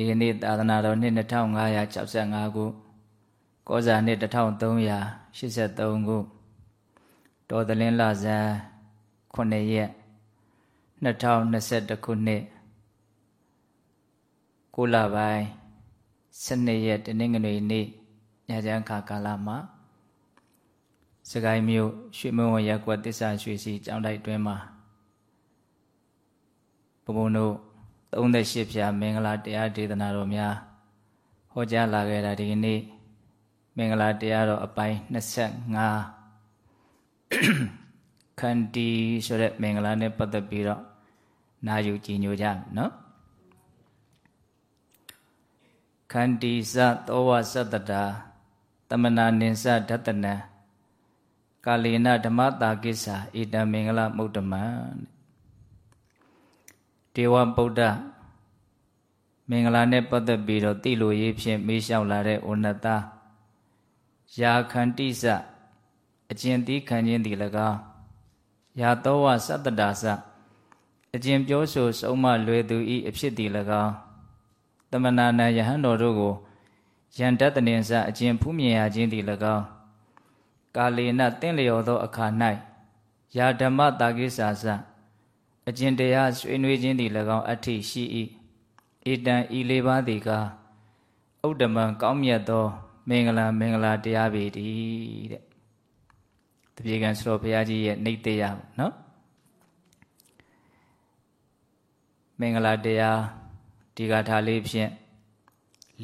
ဒီကနေ့သာသနာတော်နှစ်2565ခုကောဇာနှစ်1383ခုတော်သလင်းလဇန်9ရက်2021ခုနှစ်ကိုလပိုင်း12ရက်တနင်္ဂနွေနေ့ညချမ်းခါကာလမှာစကိုင်းမြို့ရွှေမဝရက်ကွက်တစ္ဆာရွှေစီကျောင်းတိုက်တွင်မှာဘုံဘုံတို့ 38ဖြာမင်္ဂလာတရားဒေသနာတော်များဟောကြားလာခဲ့တာဒီကနေ့မင်္ဂလာတရားတော်အပိုင်း25ခန္တီဆိုတဲ့မင်္ဂလာနဲ့ပတ်သက်ပြီးတော့နာယူကြည်ညိုကြနော်ခန္တီစသောဝသတ္တတာတမနာနိစဒတနံကာလေနဓမ္မတာကိစ္ဆာဣတံမင်္ဂလမုဒ္ဓမံ ဒေဝဗုဒ္ဓမင်္ဂလာနဲ့ပတ်သက်ပြီးတော့တိလိုရေးဖြင့်မေးလျှောက်လာတဲ့ဩနတယာခန္တိစအကျင့်သီးခံခြင်းသည်၎င်းယာတောဝသတ္တတာစအကျင့်ပြောဆိုစုံမလွယ်သူဤအဖြစ်သည်၎င်းတမနာနယဟန်တော်တို့ကိုယန္တတနေစအကျင့်ဖူးမြင်ရခြင်းသည်၎င်းကာလေနတင့်လျော်သောအခါ၌ယာဓမ္မတာကိစ္ဆာစ အကျင့်တရားဆွေးနွေးခြင်းသည်၎င်းအထိရှိ၏ဧတံဤလေးပါးသည်ကာဥဒ္ဓမံကောင်းမြတ်သော မင်္ဂလာမင်္ဂလာတရားပေတည်းတဲ့တပြေကံဆိုတော်ဘုရားကြီးရဲ့နေတရားနော်မင်္ဂလာတရားဒီကထာလေးဖြင့်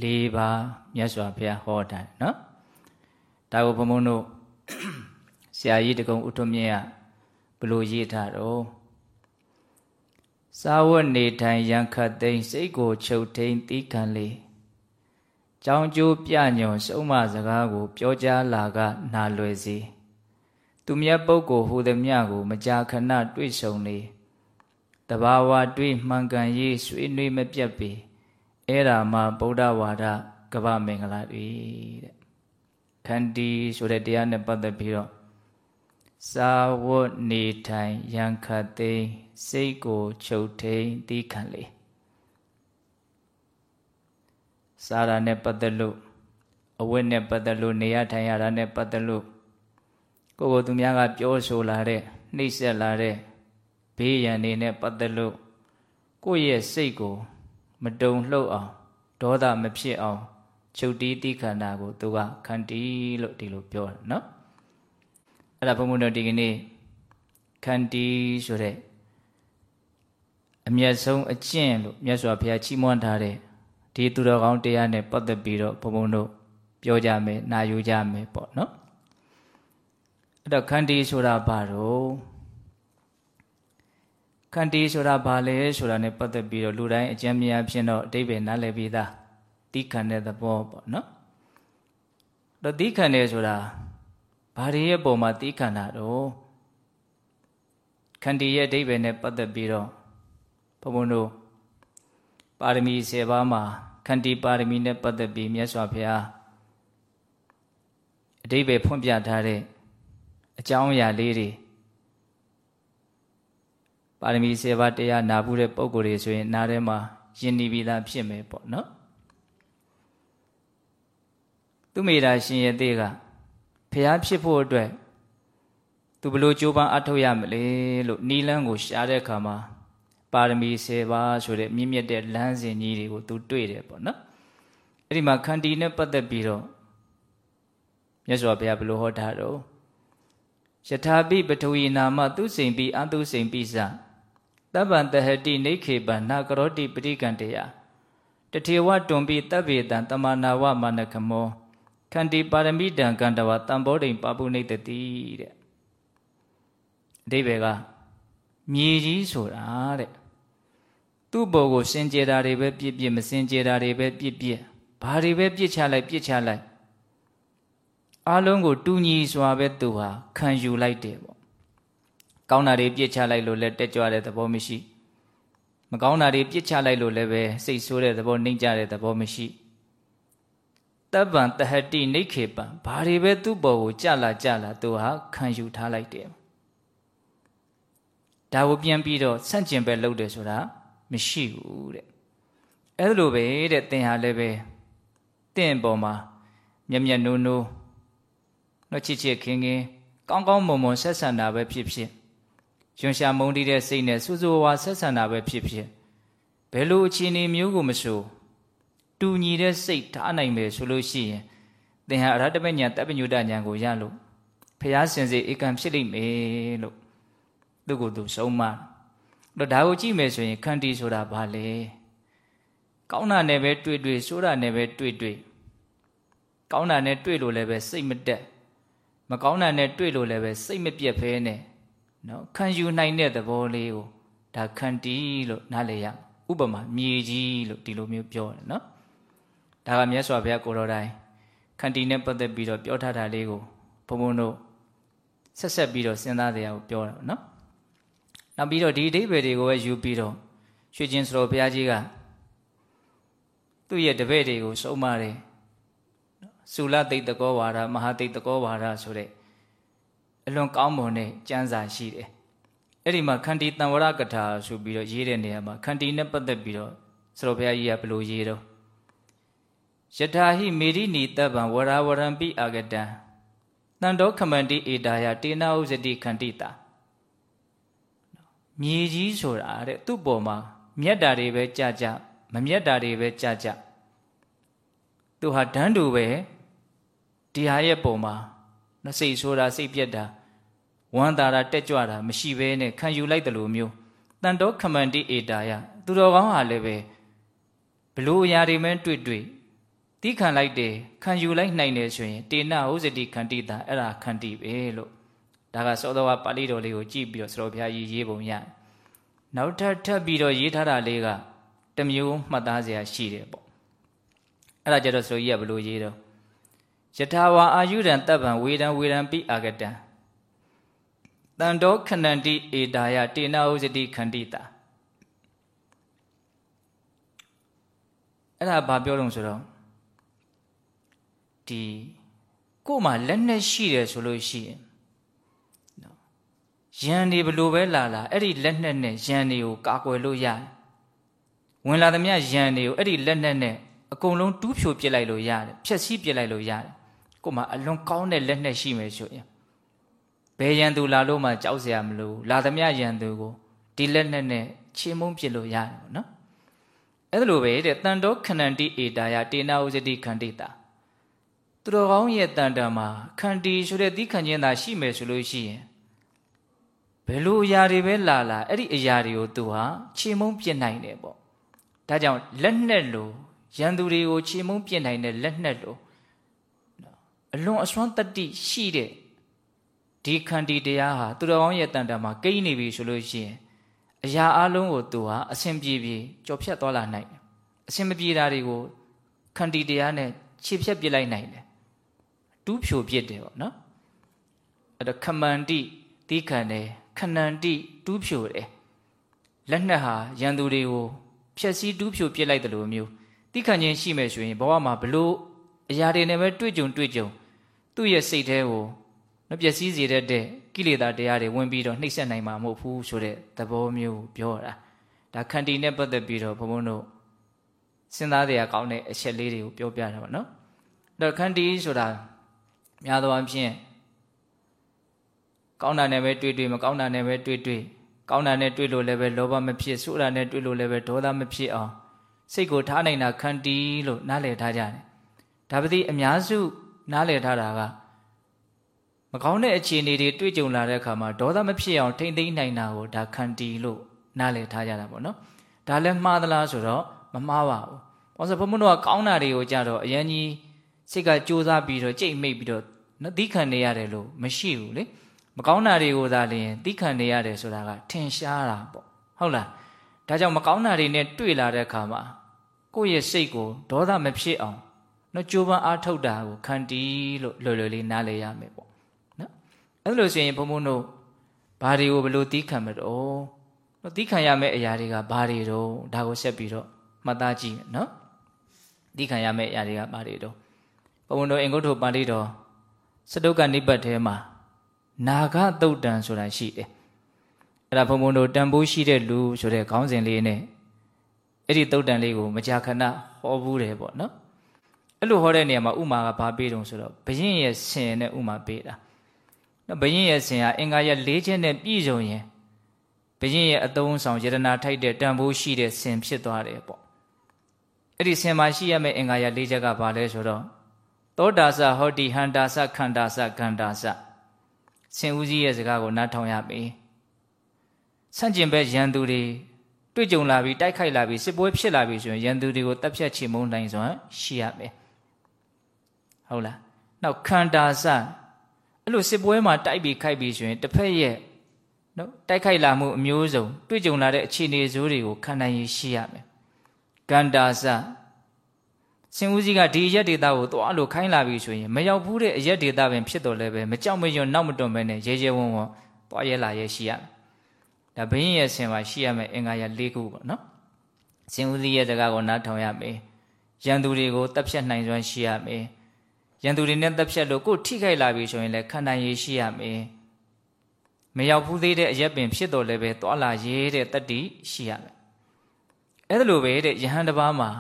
၄ပါးမြတ်စွာဘုရားဟောတာနော်ဒါကိုဘုံဘုံတို့ဆရာကြီးတကုံဥထုမြင့်ကဘလို့ရေးထားတော့ စာဝတ်နေထိုင်ရန်ခတ်သိမ်းစိတ်ကိုချုပ်ထိန်တီးခံလေကြောင်းကျိုးပြညွန်စုံမစကားကို ပြောကြားလာကနာလွယ်စေသူမြတ်ပုဂ္ဂိုလ်ဟူသည်မြကို မကြာခဏတွေ့ဆုံလေတဘာဝတွေ့မှန်ကန်ရေးဆွေးနွေးမပြတ်ပေအဲ့ဒါမှဗုဒ္ဓဝါဒကဗ္ဗမင်္ဂလာတွေတဲ့ခန္တီဆိုတဲ့တရားနဲ့ပတ်သက်ပြီးတော့ စာဝတ်နေထိုင်ရန်ခတ်သိမ်းစိတ်ကိုချုပ်ထိန်တီးခံလေစာရနဲ့ပတ်သက်လို့အဝတ်နဲ့ပတ်သက်လို့နေရထိုင်ရတာနဲ့ပတ်သက်လို့ကိုယ်ကိုသူများကပြောဆိုလာတဲ့နှိမ့်ဆက်လာတဲ့ဘေးရန်တွေနဲ့ပတ်သက်လို့ကိုယ့်ရဲ့စိတ်ကို မတုံလှုပ်အောင်ဒေါသမဖြစ်အောင်ချုပ်တီးတိခန္ဓာကိုသူကခန္တီလို့ဒီလိုပြောတာနော် အဲ့ဒါဘုံဘုံတို့ဒီကနေ့ခန္တီဆိုတဲ့အမျက်ဆုံးအကျင့်လို့မြတ်စွာဘုရားချီးမွမ်းထားတဲ့ဒီသူတော်ကောင်းတရားနဲ့ပတ်သက်ပြီးတော့ဘုံဘုံတို့ပြောကြမယ်နာယူကြမယ်ပေါ့နော်အဲ့တော့ခန္တီဆိုတာဘာတော့ခန္တီဆိုတာဘာလဲဆိုတာ ਨੇ ပတ်သက်ပြီးတော့လူတိုင်းအကျဉ်းများဖြစ်တော့အတိပ္ပယ်နားလည်ပြီးသားတိခံတဲ့သဘောပေါ့နော်တော့တိခံတယ်ဆိုတာ ဘာတွေရဲ့ပုံမှာတိခံတာတော့ခန္တီရဲ့အတိပ္ပယ်နဲ့ပတ်သက်ပြီးတော့ဘုံဘုံတို့ပါရမီ10ပါးမှာခန္တီပါရမီနဲ့ပတ်သက်ပြီးမြတ်စွာဘုရားအတိပ္ပယ်ဖွင့်ပြထားတဲ့အကြောင်းအရာလေးတွေပါရမီ10ပါးတရားနာဘူးတဲ့ပုံကိုယ်တွေဆိုရင်နားထဲမှာယဉ်နေပြီသားဖြစ်မယ်ပေါ့နော်သူမိတာရှင်ရဲ့သေးက ဖျားဖြစ်ဖို့အတွက်သူဘလို့ကြိုးပမ်းအထောက်ရမလဲလို့နီလန်းကိုရှားတဲ့အခါမှာပါရမီ10ပါးဆိုတဲ့မြင့်မြတ်တဲ့လမ်းစဉ်ကြီးတွေကိုသူတွေ့တယ်ပေါ့နော်အဲ့ဒီမှာခန္တီနဲ့ပတ်သက်ပြီးတော့မြတ်စွာဘုရားဘလို့ဟောထားတော့ယထာပိပထဝီနာမသူစိန်ပိအတုစိန်ပိစတပ္ပံတဟတိနေခေပနာကရောတိပရိကံတယတထေဝတွန်ပိတဗ္ဗေတံတမနာဝမနခမော ခန္တီပါရမိတံကန္တဝတံဘောဓိပပုနေတတိတဲ့အဓိပ္ပာယ်ကမြေကြီးဆိုတာတဲ့သူ့ဘောကိုစင်ကြယ်တာတွေပဲပြစ်ပြစ်မစင်ကြယ်တာတွေပဲပြစ်ပြစ်ဘာတွေပဲပြစ်ချလိုက်ပြစ်ချလိုက်အားလုံးကိုတူညီစွာပဲသူဟာခံယူလိုက်တယ်ပေါ့ကောင်းတာတွေပြစ်ချလိုက်လို့လည်းတက်ကြွတဲ့သဘောမရှိ မကောင်းတာတွေပြစ်ချလိုက်လို့လည်းပဲစိတ်ဆိုးတဲ့သဘောနှိမ့်ကြတဲ့သဘောမရှိ တပ္ပံတဟတိနေခေပံဘာတွေပဲသူ့ဘောကိုကြလာကြလာသူဟာခံယူထားလိုက်တယ်ဒါကိုပြန်ပြီးတော့ဆန့်ကျင်ပဲလုပ်တယ်ဆိုတာမရှိဘူးတဲ့အဲ့လိုပဲတဲ့သင်ဟာလည်းပဲတင့်ပေါ်မှာမျက်မျက်နိုးနိုးတော့ချစ်ချစ်ခင်ခင်ကောင်းကောင်းမွန်မွန်ဆက်ဆံတာပဲဖြစ်ဖြစ်ရွှန်ရှာမုန်းတီးတဲ့စိတ်နဲ့စူးစူဝါဆက်ဆံတာပဲဖြစ်ဖြစ်ဘယ်လိုအခြေအနေမျိုးကိုမဆို တူညီတဲ့စိတ်ထားနိုင်မယ်ဆိုလို့ရှိရင်သင်ဟာအရဟတပညာတပ်ပညုတညာကိုရလို့ဖျားစင်စေဧကံဖြစ်လိမ့်မယ်လို့သူ့ကိုယ်သူဆုံးမတော့ဒါကိုကြည့်မယ်ဆိုရင်ခန္တီဆိုတာဘာလဲကောင်းတာနဲ့ပဲတွေ့တွေ့ဆိုးတာနဲ့ပဲတွေ့တွေ့ကောင်းတာနဲ့တွေ့လို့လည်းပဲစိတ်မတက်မကောင်းတာနဲ့တွေ့လို့လည်းပဲစိတ်မပြတ်ဖဲနဲ့နော်ခံယူနိုင်တဲ့သဘောလေးကိုဒါခန္တီလို့နားလည်ရဥပမာမြေကြီးလို့ဒီလိုမျိုးပြောတယ်နော် ဒါကမြတ်စွာဘုရားကိုတော်တိုင်ခန္တီနဲ့ပတ်သက်ပြီးတော့ပြောထားတာလေးကိုဘုံဘုံတို့ဆက်ဆက်ပြီးတော့စဉ်းစားတရားကိုပြောတာနော်နောက်ပြီးတော့ဒီအဓိပ္ပာယ်တွေကိုပဲယူပြီးတော့ရွှေချင်းစတော်ဘုရားကြီးကသူ့ရဲ့တပည့်တွေကိုစုံမတယ်သုလသိတ္တကောဝါဒမဟာသိတ္တကောဝါဒဆိုတဲ့အလွန်ကောင်းမွန်တဲ့ကျမ်းစာရှိတယ်အဲ့ဒီမှာခန္တီတံဝရကထာဆိုပြီးတော့ရေးတဲ့နေရာမှာခန္တီနဲ့ပတ်သက်ပြီးတော့စတော်ဘုရားကြီးကဘယ်လိုရေးတော့ ယထာဟိမေရိနီတပ္ပံဝရဝရံပိအာဂတံတန်တောခမန္တိဧတာယတေနာဥဇတိခန္တိတာမြေကြီးဆိုတာတဲ့သူ့ပေါ်မှာမြတ်တာတွေပဲကြာကြမမြတ်တာတွေပဲကြာကြသူဟာဒန်းတူပဲဒီဟာရဲ့ပုံမှာနစိတ်ဆိုတာစိတ်ပြက်တာဝမ်းသာတာတက်ကြွတာမရှိဘဲနဲ့ခံယူလိုက်တယ်လို့မျိုးတန်တောခမန္တိဧတာယသူတော်ကောင်းဟာလည်းပဲဘလို့အရာတွေမဲတွေ့တွေ့ တိခံလိုက်တယ်ခံယူလိုက်နိုင်တယ်ဆိုရင်တေနဟောစတိခန္တိတာအဲ့ဒါခန္တိပဲလို့ဒါကစောတော်ကပါဠိတော်လေးကိုကြည့်ပြီးတော့စတော်ဘုရားကြီးရေးပုံရနောက်ထပ်ထပ်ပြီးတော့ရေးထားတာလေးကတမျိုးမှတ်သားစရာရှိတယ်ပေါ့အဲ့ဒါကြတော့စတော်ကြီးကဘလို့ရေးတော့ယထာဝါအာယုရံတပ်ဗံဝေဒံဝေဒံပိအာဂတံတန်တောခဏန္တိဧတာယတေနဥစတိခန္တိတာအဲ့ဒါဘာပြောတော့ဆိုတော့ ဒီကို့မှာလက်နဲ့ရှိတယ်ဆိုလို့ရှိရင်နော်ရန်နေဘလို့ပဲလာလာအဲ့ဒီလက်နဲ့နဲ့ရန်တွေကိုကာကွယ်လို့ရတယ်ဝင်လာသမျှရန်တွေကိုအဲ့ဒီလက်နဲ့နဲ့အကုန်လုံးတူးဖြိုပစ်လိုက်လို့ရတယ်ဖြက်စီးပစ်လိုက်လို့ရတယ်ကို့မှာအလွန်ကောင်းတဲ့လက်နဲ့ရှိမယ်ဆိုရင်ဘယ်ရန်သူလာလို့မှကြောက်စရာမလိုလာသမျှရန်သူကိုဒီလက်နဲ့နဲ့ချင်းမုံပစ်လို့ရတယ်ပေါ့နော်အဲ့ဒါလိုပဲတဲ့တန်တောခဏန္တိဧတာယတေနာဥစတိခန္တိတာ သူတော်ကောင်းရဲ့တန်တံမှာခန္တီဆိုတဲ့သီးခံခြင်းသာရှိမယ်ဆိုလို့ရှိရင်ဘယ်လိုအရာတွေပဲလာလာအဲ့ဒီအရာတွေကိုသူဟာခြေမုံပြစ်နိုင်တယ်ပေါ့ဒါကြောင့်လက်နဲ့လိုရန်သူတွေကိုခြေမုံပြစ်နိုင်တဲ့လက်နဲ့လိုအလွန်အစွမ်းတတိရှိတဲ့ဒီခန္တီတရားဟာသူတော်ကောင်းရဲ့တန်တံမှာကိန်းနေပြီဆိုလို့ရှိရင်အရာအလုံးကိုသူဟာအစဉ်ပြေပြေကြော်ဖြတ်သွားလာနိုင်တယ်အစဉ်မပြေတာတွေကိုခန္တီတရားနဲ့ခြေဖြတ်ပြစ်လိုက်နိုင်တယ် တူးဖြိုပြစ်တယ်ပေါ့နော်အဲ့တော့ခမန္တိတိခံတယ်ခဏန္တိတူးဖြိုတယ်လက်နက်ဟာရန်သူတွေကိုဖြက်စီးတူးဖြိုပြစ်လိုက်တယ်လို့မျိုးတိခံခြင်းရှိမယ်ဆိုရင်ဘဝမှာဘလို့အရာတွေနဲ့ပဲတွေ့ကြုံတွေ့ကြုံသူ့ရဲ့စိတ်ထဲကိုမပျက်စီးစေတဲ့ကိလေသာတရားတွေဝင်ပြီးတော့နှိမ့်ဆက်နိုင်မှာမဟုတ်ဘူးဆိုတဲ့သဘောမျိုးပြောတာဒါခန္တီနဲ့ပတ်သက်ပြီးတော့ဘုံဘုံတို့စဉ်းစားတဲ့အကောင်းတဲ့အချက်လေးတွေကိုပြောပြတာပါနော်အဲ့တော့ခန္တီဆိုတာ များသောအားဖြင့်ကောင်းတာနဲ့ပဲတွေ့တွေ့မကောင်းတာနဲ့ပဲတွေ့တွေ့ကောင်းတာနဲ့တွေ့လို့လည်းပဲလောဘမဖြစ်ဆိုးတာနဲ့တွေ့လို့လည်းပဲဒေါသမဖြစ်အောင်စိတ်ကိုထားနိုင်တာခန္တီလို့နားလည်ထားကြတယ်ဒါပတိအများစုနားလည်ထားတာကမကောင်းတဲ့အခြေအနေတွေတွေ့ကြုံလာတဲ့အခါမှာဒေါသမဖြစ်အောင်ထိမ့်သိမ့်နိုင်တာကိုဒါခန္တီလို့နားလည်ထားကြတာပေါ့နော်ဒါလည်းမှားသလားဆိုတော့မမှားပါဘူး။ဘာလို့ဆိုဘုံဘုံတို့ကကောင်းတာတွေကိုကြတော့အရင်ကြီး စိတ်ကကြိုးစားပြီးတော့ကြိတ်မိတ်ပြီးတော့နော်သီးခံနေရတယ်လို့မရှိဘူးလေမကောင်းတာတွေကိုသာလျင်သီးခံနေရတယ်ဆိုတာကထင်ရှားတာပေါ့ဟုတ်လားဒါကြောင့်မကောင်းတာတွေနဲ့တွေ့လာတဲ့အခါမှာကိုယ့်ရဲ့စိတ်ကိုဒေါသမဖြစ်အောင်နော်ကြိုးပမ်းအားထုတ်တာကိုခံတီးလို့လွယ်လွယ်လေးနားလည်ရမယ်ပေါ့နော်အဲ့လိုဆိုရင်ဘုံဘုံတို့ဘာတွေကိုဘလို့သီးခံမတော့နော်သီးခံရမယ့်အရာတွေကဘာတွေတော့ဒါကိုဆက်ပြီးတော့မှတ်သားကြည့်နော်သီးခံရမယ့်အရာတွေကဘာတွေတော့ ဘုံတော်အင်္ဂုတ္တပါဠိတော်စတုကနိပတ်ထဲမှာနာဂသုတ်တံဆိုတာရှိတယ်အဲ့ဒါဘုံဘုံတို့တန်ဖိုးရှိတဲ့လူဆိုတဲ့ခေါင်းစဉ်လေးနဲ့အဲ့ဒီတုတ်တန်လေးကိုမကြာခဏဟောဘူးတယ်ပေါ့နော်အဲ့လိုဟောတဲ့နေရာမှာဥမာကဘာပေးတုံဆိုတော့ဘယင်းရဲ့ဆင်နဲ့ဥမာပေးတာနော်ဘယင်းရဲ့ဆင်ဟာအင်္ဂါရ၄ချက်နဲ့ပြည့်စုံရင်ဘယင်းရဲ့အသုံးဆောင်ယတနာထိုက်တဲ့တန်ဖိုးရှိတဲ့ဆင်ဖြစ်သွားတယ်ပေါ့အဲ့ဒီဆင်မှာရှိရမယ့်အင်္ဂါရ၄ချက်ကဘာလဲဆိုတော့ သောတာစဟောတိဟန္တာစခန္တာစခန္တာစဆင်ဦးကြီးရဲ့စကားကိုနားထောင်ရပြီဆန့်ကျင်ဘက်ရန်သူတွေတွေ့ကြုံလာပြီးတိုက်ခိုက်လာပြီးစစ်ပွဲဖြစ်လာပြီးဆိုရင်ရန်သူတွေကိုတပ်ဖြတ်ချေမှုန်းနိုင်စွမ်းရှိရမယ်ဟုတ်လားနောက်ခန္တာစအဲ့လိုစစ်ပွဲမှာတိုက်ပြီးခိုက်ပြီးဆိုရင်တစ်ဖက်ရဲ့နော်တိုက်ခိုက်လာမှုအမျိုးစုံတွေ့ကြုံလာတဲ့အခြေအနေဇိုးတွေကိုခံနိုင်ရရှိရမယ်ကန္တာစ စင်ဦးစီးကဒီရက်ဒေတာကိုသွားလို့ခိုင်းလာပြီဆိုရင်မရောက်ဘူးတဲ့အရက်ဒေတာပင်ဖြစ်တော်လဲပဲမကြောက်မရွံ့နောက်မတွန့်ပဲနဲ့ရဲရဲဝံ့ဝံ့သွားရဲလာရဲရှိရမယ်ဒါဘင်းရဲ့ဆင်မှာရှိရမယ်အင်္ဂါရ၄ခုပေါ့နော်စင်ဦးစီးရဲ့စကားကိုနားထောင်ရမယ်ရန်သူတွေကိုတပ်ဖြတ်နိုင်စွမ်းရှိရမယ်ရန်သူတွေနဲ့တပ်ဖြတ်လို့ကိုယ်ထိခိုက်လာပြီဆိုရင်လည်းခံနိုင်ရရှိရမယ်မရောက်ဘူးသေးတဲ့အရက်ပင်ဖြစ်တော်လဲပဲသွာလာရဲတဲ့တတ္တိရှိရမယ်အဲ့ဒါလိုပဲတဲ့ယဟန်တစ်ပါးမှာ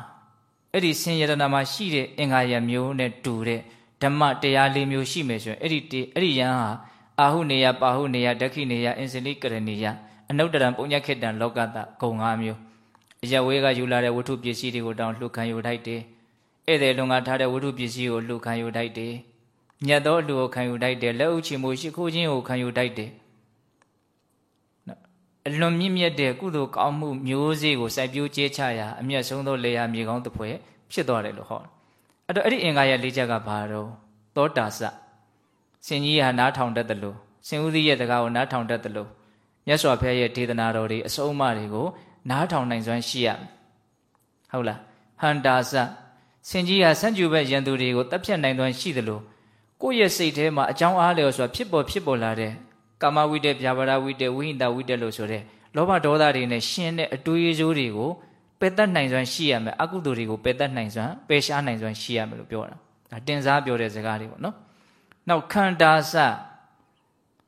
အဲ့ဒီဆင်ယတနာမှာရှိတဲ့အင်္ဂါရမျိုးနဲ့တူတဲ့ဓမ္မတရားလေးမျိုးရှိမယ်ဆိုရင်အဲ့ဒီအဲ့ဒီယဟန်ဟာအာဟုနေယပါဟုနေယဒက္ခိနေယအင်စလိကရဏီယအနုတ္တရံပုံညခေတ္တံလောကတဂုံ၅မျိုးအယဝေးကယူလာတဲ့ဝတ္ထုပစ္စည်းတွေကိုတောင်းလှုခံယူထိုက်တယ်ဧည့်သည်လုံကထားတဲ့ဝတ္ထုပစ္စည်းကိုလှုခံယူထိုက်တယ်ညတ်သောအလှကိုခံယူထိုက်တယ်လက်ဥချီမှုရှိခိုးခြင်းကိုခံယူထိုက်တယ် အလွန်မြင့်မြတ်တဲ့ကုသိုလ်ကောင်းမှုမျိုးစေ့ကိုစိုက်ပျိုးကျေးချရာအမျက်ဆုံးသောလေယာမြေကောင်းတစ်ဖွဲဖြစ်သွားတယ်လို့ဟောအဲ့တော့အဲ့ဒီအင်္ဂါရဲ့လေးချက်ကဘာတော့သောတာစစင်ကြီးဟာနားထောင်တတ်တယ်လို့စင်ဦးသီးရဲ့တကားကိုနားထောင်တတ်တယ်လို့မြတ်စွာဘုရားရဲ့ဒေသနာတော်တွေအဆုံးအမတွေကိုနားထောင်နိုင်စွမ်းရှိရမယ်ဟုတ်လားဟန္တာစစင်ကြီးဟာစံကျူဘက်ရန်သူတွေကိုတပ်ဖြတ်နိုင်စွမ်းရှိတယ်လို့ကိုယ့်ရဲ့စိတ်ထဲမှာအကြောင်းအားလျော်စွာဖြစ်ပေါ်ဖြစ်ပေါ်လာတဲ့ ကာမဝိတ္တဗျာပါဒဝိတ္တဝိဟိတဝိတ္တလို့ဆိုတဲ့လောဘဒေါသတွေနဲ့ရှင်တဲ့အတွေးစိုးတွေကိုပယ်တတ်နိုင်စွမ်းရှိရမယ်အကုသိုလ်တွေကိုပယ်တတ်နိုင်စွမ်းပယ်ရှားနိုင်စွမ်းရှိရမယ်လို့ပြောတာဒါတင်စားပြောတဲ့စကားတွေပေါ့နော်နောက်ခန္ဓာစ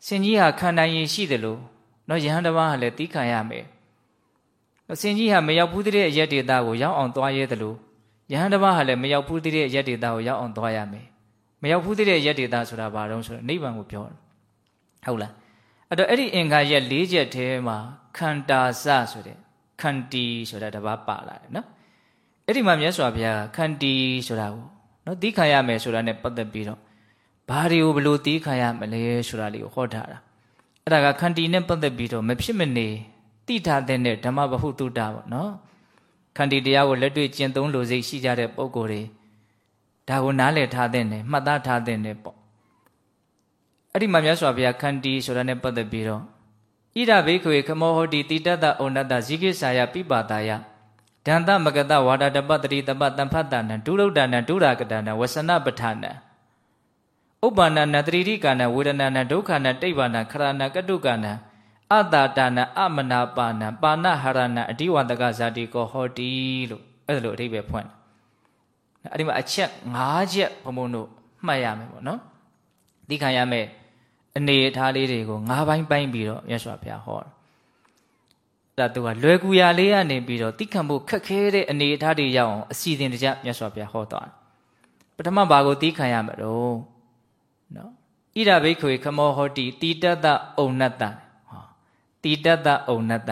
စင်ကြီးဟာခန္ဓာရင်ရှိတယ်လို့နော်ယဟန်တပါးဟာလည်းတီးခံရမယ်စင်ကြီးဟာမရောက်ဘူးတဲ့အရက်ဒေတာကိုရောက်အောင်သွားရဲတယ်လို့ယဟန်တပါးဟာလည်းမရောက်ဘူးတဲ့အရက်ဒေတာကိုရောက်အောင်သွားရမယ်မရောက်ဘူးတဲ့ရက်ဒေတာဆိုတာဘာတော့ဆိုတော့နိဗ္ဗာန်ကိုပြောတာ ဟုတ်လားအဲ့တော့အဲ့ဒီအင်္ဂါရက်၄ချက်ထဲမှာခန္တာစဆိုတဲ့ခန္တီဆိုတာတပါးပါလာတယ်နော်အဲ့ဒီမှာမြတ်စွာဘုရားခန္တီဆိုတာကိုနော်တီးခံရမယ်ဆိုတာနဲ့ပတ်သက်ပြီးတော့ဘာတွေကိုဘလို့တီးခံရမလဲဆိုတာလေးကိုဟောထားတာအဲ့ဒါကခန္တီနဲ့ပတ်သက်ပြီးတော့မဖြစ်မနေတိထားတဲ့ဓမ္မဗဟုတုတပေါ့နော်ခန္တီတရားကိုလက်တွေ့ကျင့်သုံးလို့စိတ်ရှိကြတဲ့ပုံကိုယ်တွေဒါကိုနားလည်ထားတဲ့နဲ့မှတ်သားထားတဲ့နဲ့ပေါ့ အဲ့ဒီမှာမြတ်စွာဘုရားခန္တီဆိုတာနဲ့ပတ်သက်ပြီးတော့ဣဒဘိခွေခမောဟောတိတိတတဩနတဇိကိစာယပိပါတာယဒန္တမကတဝါဒတပတတိတပတံဖတ်တနံဒုလုဒ္ဒနံဒုရာကတနံဝဆနပဋ္ဌာနံဥပ္ပန္နနတရိတိကာနဝေဒနာနဒုက္ခနတိဗ္ဗာနခရဏကတုကနအတ္တတာနအမနာပါနပါဏဟရဏအဓိဝတကဇာတိကောဟောတိလို့အဲ့ဒါလိုအဓိပ္ပာယ်ဖွင့်တယ်အဲ့ဒီမှာအချက်၅ချက်ဘုံဘုံတို့မှတ်ရမယ်ပေါ့နော် သိခံရမယ်အနေအထားလေးတွေကို၅ပိုင်းပိုင်းပြီးတော့မြတ်စွာဘုရားဟောတယ်အဲ့ဒါသူကလွယ်ကူရာလေးကနေပြီးတော့သိခံဖို့ခက်ခဲတဲ့အနေအထားတွေရောက်အောင်အစီအစဉ်တကျမြတ်စွာဘုရားဟောသွားတယ်ပထမဘာကိုသိခံရမှာတော့နော်ဣဒဘိခွေခမောဟောတိတိတတအုံနတ္တဟောတိတတအုံနတ္တ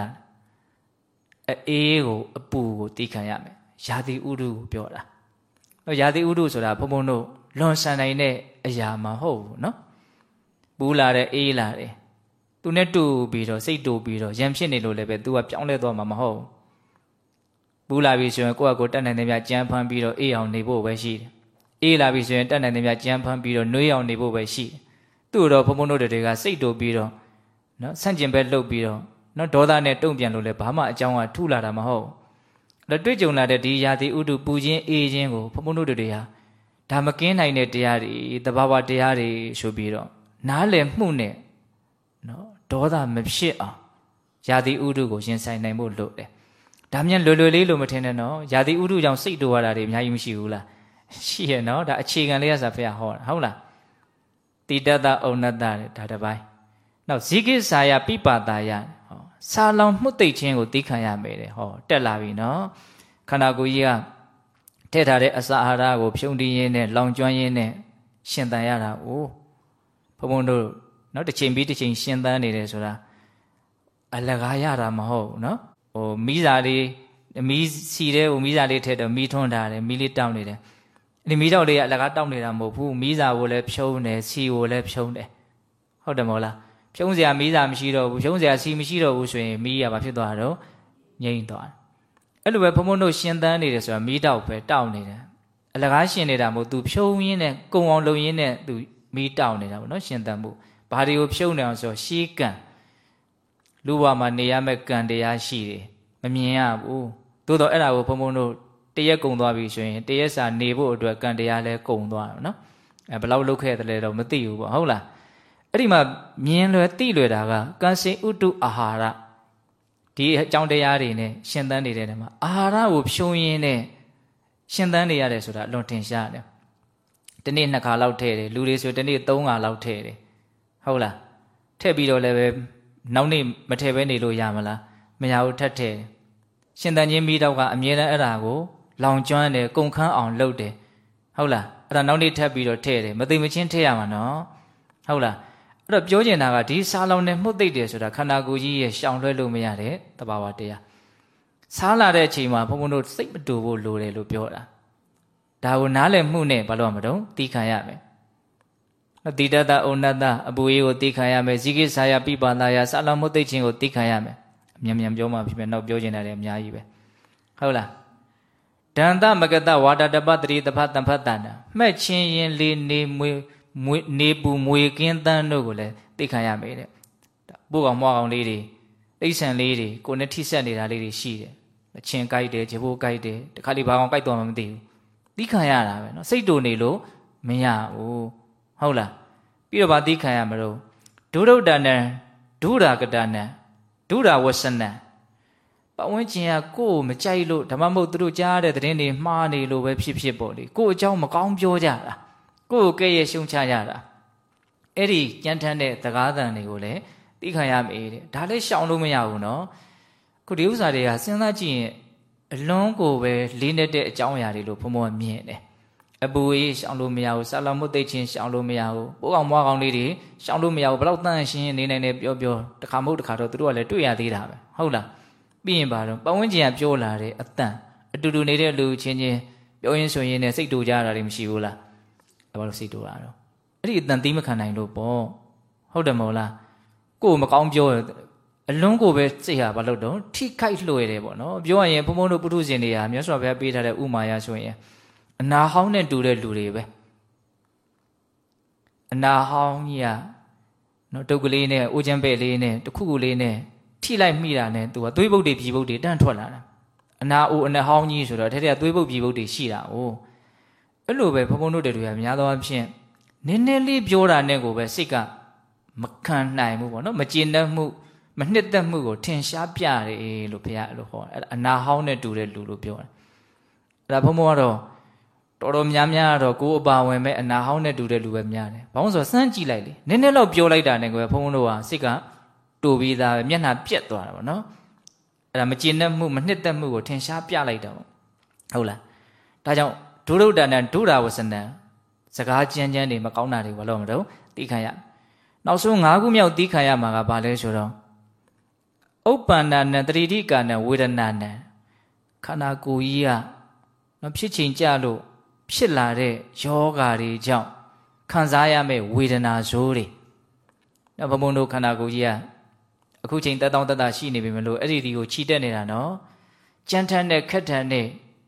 အေးကိုအပူကိုသိခံရမယ်ယာတိဥဒုကိုပြောတာနော်ယာတိဥဒုဆိုတာဘုံဘုံတို့ လွန်ဆန်နိုင်တဲ့အရာမဟုတ်ဘူးနော်ပူလာတယ်အေးလာတယ်သူနဲ့တူပြီးတော့စိတ်တူပြီးတော့ရံဖြစ်နေလို့လည်းပဲ तू ကပြောင်းလဲသွားမှာမဟုတ်ပူလာပြီဆိုရင်ကိုယ့်အကိုတက်နိုင်တဲ့မြကြမ်းဖမ်းပြီးတော့အေးအောင်နေဖို့ပဲရှိတယ်အေးလာပြီဆိုရင်တက်နိုင်တဲ့မြကြမ်းဖမ်းပြီးတော့နှွေးအောင်နေဖို့ပဲရှိတယ်သူ့တော့ဘုံဘုံတို့တွေကစိတ်တူပြီးတော့နော်ဆန့်ကျင်ဘက်လှုပ်ပြီးတော့နော်ဒေါသနဲ့တုံ့ပြန်လို့လည်းဘာမှအကြောင်းကထုလာတာမဟုတ်လက်တွေ့ကြုံလာတဲ့ဒီယာတိဥတုပူခြင်းအေးခြင်းကိုဘုံဘုံတို့တွေဟာ ဒါမကင်းနိုင်တဲ့တရားတွေတဘာဝတရားတွေဆိုပြီးတော့နားလည်မှုနဲ့နော်ဒေါသမဖြစ်အောင်ယာတိဥဒုကိုရင်ဆိုင်နိုင်ဖို့လိုတယ်။ဒါမြန်လွယ်လွယ်လေးလို့မထင်နဲ့နော်။ယာတိဥဒုကြောင့်စိတ်တူရတာတွေအများကြီးမရှိဘူးလား။ရှိရဲ့နော်။ဒါအခြေခံလေးရစာဖះဟောတာဟုတ်လား။တိတတဩနတ္တတဲ့ဒါတစ်ပိုင်း။နောက်ဇိကိစာယပိပါတာယဟောစာလောင်မှုတ်သိချင်းကိုသိခံရမယ်တဲ့ဟောတက်လာပြီနော်ခန္ဓာကိုယ်ကြီးက ထည့်ထားတဲ့အစာအာဟာရကိုဖြုံတင်းရင်းနဲ့လောင်ကျွမ်းရင်းနဲ့ရှင်သန်ရတာ။အိုးဘုံဘုံတို့နော်တစ်ချိန်ပြီးတစ်ချိန်ရှင်သန်နေတယ်ဆိုတာအလကားရတာမဟုတ်နော်။ဟိုမိစာလေးမီးစီတဲ့ဟိုမီးစာလေးထည့်တော့မီးထွန်းထားတယ်မီးလေးတောက်နေတယ်။ဒီမီးတောက်လေးကအလကားတောက်နေတာမဟုတ်ဘူး။မီးစာကိုလည်းဖြုံးတယ်စီကိုလည်းဖြုံးတယ်။ဟုတ်တယ်မဟုတ်လား။ဖြုံးစရာမီးစာမရှိတော့ဘူးဖြုံးစရာစီမရှိတော့ဘူးဆိုရင်မီးကဘာဖြစ်သွားတော့ငြိမ့်သွားတယ် အဲ့လိုပဲဘုံဘုံတို့ရှင်သန်းနေတယ်ဆိုတာမီးတောက်ပဲတောက်နေတယ်အလကားရှင်နေတာမဟုတ်သူဖြုံရင်းနဲ့ကုံအောင်လုံရင်းနဲ့သူမီးတောက်နေတာပေါ့နော်ရှင်သန်းမှုဘာတွေကိုဖြုံနေအောင်ဆိုရှေးကံလူဘဝမှာနေရမယ့်ကံတရားရှိတယ်မမြင်ရဘူးသို့တော့အဲ့ဒါကိုဘုံဘုံတို့တရက်ကုံသွားပြီဆိုရင်တရက်စာနေဖို့အတွက်ကံတရားလဲကုံသွားတယ်နော်အဲဘယ်လောက်လုပ်ခဲ့တယ်လဲတော့မသိဘူးပေါ့ဟုတ်လားအဲ့ဒီမှာမြင်လွယ်သိလွယ်တာကကံစေဥတုအာဟာရ ဒီအကြောင်းတရားတွေနဲ့ရှင်သန်နေတဲ့နေမှာအာဟာရကိုဖြုံရင်းနဲ့ရှင်သန်နေရတယ်ဆိုတာအလွန်ထင်ရှားတယ်တနေ့နှစ်ခါလောက်ထည့်တယ်လူတွေဆိုတနေ့သုံးခါလောက်ထည့်တယ်ဟုတ်လားထည့်ပြီးတော့လည်းပဲနောက်နေ့မထည့်ဘဲနေလို့ရမလားမရဘူးထပ်ထည့်တယ်ရှင်သန်ခြင်းမိတော့ကအမြဲတမ်းအဲ့ဒါကိုလောင်ကျွမ်းတယ်ကုန်ခန်းအောင်လုပ်တယ်ဟုတ်လားအဲ့ဒါနောက်နေ့ထပ်ပြီးတော့ထည့်တယ်မသိမချင်းထည့်ရမှာနော်ဟုတ်လား အဲ့တော့ပြောချင်တာကဒီစားလောင်နဲ့မှုတ်သိတယ်ဆိုတာခန္ဓာကိုယ်ကြီးရဲ့ရှောင်လွှဲလို့မရတဲ့တဘာဝတရားစားလာတဲ့အချိန်မှာဘုံဘုံတို့စိတ်မတူဖို့လိုတယ်လို့ပြောတာဒါကိုနားလည်မှုနဲ့ဘာလို့မတော့တီးခံရမယ်တိတတဩနတအပူရေးကိုတီးခံရမယ်ဇိကိဆာယပိပါလာယစားလောင်မှုတ်သိခြင်းကိုတီးခံရမယ်အမြန်မြန်ပြောမှဖြစ်မယ်နောက်ပြောချင်တာလည်းအများကြီးပဲဟုတ်လားဒန္တမကတဝါဒတပတတိတဖတ်တံဖတ်တန္တာမှဲ့ချင်းရင်လေးနေမွေ မွေနေပူမွေကင်းတန်းတို့ကိုလည်းသိခံရမယ်တဲ့ပို့ကောင်မွားကောင်လေးတွေအိဆန်လေးတွေကိုနဲ့ထိဆက်နေတာလေးတွေရှိတယ်အချင်းကြိုက်တယ်ဂျဘိုးကြိုက်တယ်တခါလေးဘာကောင်ကြိုက်တော့မှမသိဘူးသိခံရတာပဲเนาะစိတ်တူနေလို့မရဘူးဟုတ်လားပြီးတော့ဗာသိခံရမလို့ဒုဒုဒ္ဒနံဒုရာကတနံဒုရာဝဆနံပဝန်းကျင်ကကိုယ်မကြိုက်လို့ဓမ္မမဟုတ်သူတို့ကြားတဲ့သတင်းတွေမှားနေလို့ပဲဖြစ်ဖြစ်ပေါ့လေကိုယ်အကြောင်းမကောင်းပြောကြတာ ကိုယ့်ကိုကဲ့ရဲ့ရှုံချရတာအဲ့ဒီကြမ်းထမ်းတဲ့သကားသံတွေကိုလည်းသိခံရမေးတဲ့ဒါလည်းရှောင်လို့မရဘူးနော်ခုဒီဥစ္စာတွေကစဉ်းစားကြည့်ရင်အလွန်ကိုပဲလေးနက်တဲ့အကြောင်းအရာတွေလို့ဘုံဘုံမြင်တယ်အပူကြီးရှောင်လို့မရဘူးဆာလမုတ်သိချင်းရှောင်လို့မရဘူးပိုးကောင်မွားကောင်လေးတွေရှောင်လို့မရဘူးဘလောက်တန့်ရှင်းနေနိုင်တယ်ပြောပြောတခါမဟုတ်တခါတော့သူတို့ကလည်းတွေ့ရသေးတာပဲဟုတ်လားပြီးရင်ပါတော့ပဝန်းကျင်ကပြောလာတဲ့အတန်အတူတူနေတဲ့လူချင်းချင်းပြောရင်းဆိုရင်းနဲ့စိတ်တူကြတာတွေမရှိဘူးလား ဘာလို့စိတ်တူတာတော့အဲ့ဒီအတန်သီးမခံနိုင်လို့ပေါ့ဟုတ်တယ်မဟုတ်လားကိုယ်မကောင်းပြောအလွန်ကိုပဲစိတ်ဟာဘာလို့တော့ထိခိုက်လွှဲတယ်ပေါ့နော်ပြောရရင်ဘုံဘုံတို့ပုထုဇဉ်တွေဟာမြတ်စွာဘုရားပေးထားတဲ့ဥမာယဆိုရင်အနာဟောင်းနဲ့တူတဲ့လူတွေပဲအနာဟောင်းကြီးကနော်တုတ်ကလေးနဲ့အိုးချမ်းပဲ့လေးနဲ့တခုခုလေးနဲ့ထိလိုက်မိတာနဲ့သူကသွေးပုတ်တွေပြီပုတ်တွေတန့်ထွက်လာတာအနာအိုအနာဟောင်းကြီးဆိုတော့ထဲထဲသွေးပုတ်ပြီပုတ်တွေရှိတာ哦 အဲ့လိုပဲဘုံဘုံတို့တွေကများသောအားဖြင့်နည်းနည်းလေးပြောတာနဲ့ကိုပဲစိတ်ကမခံနိုင်ဘူးပေါ့နော်မကျေနပ်မှုမနှစ်သက်မှုကိုထင်ရှားပြတယ်လို့ဘုရားအဲ့လိုဟောအဲ့အနာဟောင်းနဲ့တူတဲ့လူလို့ပြောတယ်အဲ့ဒါဘုံဘုံကတော့တော်တော်များများတော့ကိုယ်အပါဝင်မဲ့အနာဟောင်းနဲ့တူတဲ့လူပဲများတယ်ဘာလို့ဆိုတော့စမ်းကြည့်လိုက်လေနည်းနည်းတော့ပြောလိုက်တာနဲ့ကိုပဲဘုံဘုံတို့ကစိတ်ကတူပြီးသားပဲမျက်နှာပြက်သွားတာပေါ့နော်အဲ့ဒါမကျေနပ်မှုမနှစ်သက်မှုကိုထင်ရှားပြလိုက်တာပေါ့ဟုတ်လားဒါကြောင့် ဒုရုဒ္ဒနံဒုရာဝစနံစကားကြမ်းကြမ်းတွေမကောင်းတာတွေဘာလို့မလို့သိခံရနောက်ဆုံး၅ခုမြောက်သိခံရမှာကဘာလဲဆိုတော့ဥပ္ပန္နနံတတိတိကာနံဝေဒနာနံခန္ဓာကိုယ်ကြီးကနော်ဖြစ်ချိန်ကြလို့ဖြစ်လာတဲ့ယောဂါတွေကြောင့်ခံစားရမယ့်ဝေဒနာဇိုးတွေနော်ဘုံဘုံတို့ခန္ဓာကိုယ်ကြီးကအခုချိန်တက်တောင့်တက်တာရှိနေပြီမလို့အဲ့ဒီဒီကိုခြိတက်နေတာနော်ကြမ်းထမ်းတဲ့ခက်ထန်တဲ့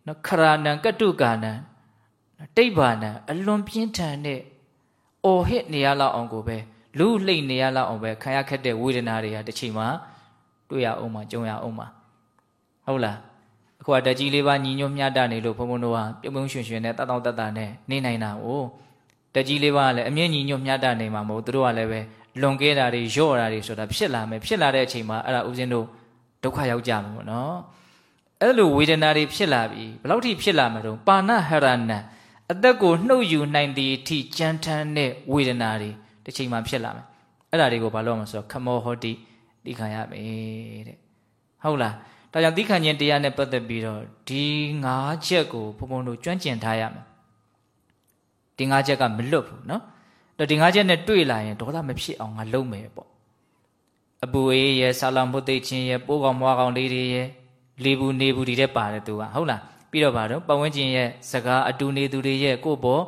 နော်ခရာနံကတုကာနံတိဗ္ဗာနံအလွန်ပြင်းထန်တဲ့အော်ဟစ်နေရလောက်အောင်ကိုပဲလူလှိမ့်နေရလောက်အောင်ပဲခံရခက်တဲ့ဝေဒနာတွေဟာတစ်ချိန်မှာတွေ့ရအောင်မှာကြုံရအောင်မှာဟုတ်လားအခုကတကြီးလေးပါညီညွတ်မျှတနေလို့ဘုံဘုံတို့ကပြုံပြုံရွှင်ရွှင်နဲ့တတ်တောင့်တတ်တာနဲ့နေနိုင်တာ哦တကြီးလေးပါကလည်းအမြင့်ညီညွတ်မျှတနေမှာမဟုတ်သူတို့ကလည်းပဲလွန်ကဲတာတွေရော့တာတွေဆိုတာဖြစ်လာမယ်ဖြစ်လာတဲ့အချိန်မှာအဲ့ဒါဥစဉ်တို့ဒုက္ခရောက်ကြမှာပေါ့နော် အဲ့လိုဝေဒနာတွေဖြစ်လာပြီဘယ်လောက်ထိဖြစ်လာမှာတော့ပါဏဟရဏံအသက်ကိုနှုတ်ယူနိုင်သည့်အထိကြမ်းတမ်းတဲ့ဝေဒနာတွေတစ်ချိန်မှဖြစ်လာမယ်အဲ့ဒါတွေကိုဘာလို့မဆိုခမောဟောတိသိခံရမယ်တဲ့ဟုတ်လားဒါ ဒါကြောင့်သီးခံခြင်းတရားနဲ့ပတ်သက်ပြီးတော့ဒီ၅ချက်ကိုဘုံဘုံတို့ကျွမ်းကျင်ထားရမယ်ဒီ၅ချက်ကမလွတ်ဘူးเนาะတော့ဒီ၅ချက်နဲ့တွေ့လာရင်ဒေါသမဖြစ်အောင်ငါလုပ်မယ်ပေါ့အပူအေးရဲ့ဆာလောင်ဘုသိချင်းရဲ့ပိုးကောင်မွားကောင်လေးတွေရဲ့ လေဘူးနေဘူးဒီတဲ့ပါတယ်သူကဟုတ်လားပြီးတော့ပါတော့ပဝန်းကျင်ရဲ့စကားအတူနေသူတွေရဲ့ကိုယ့်ဘော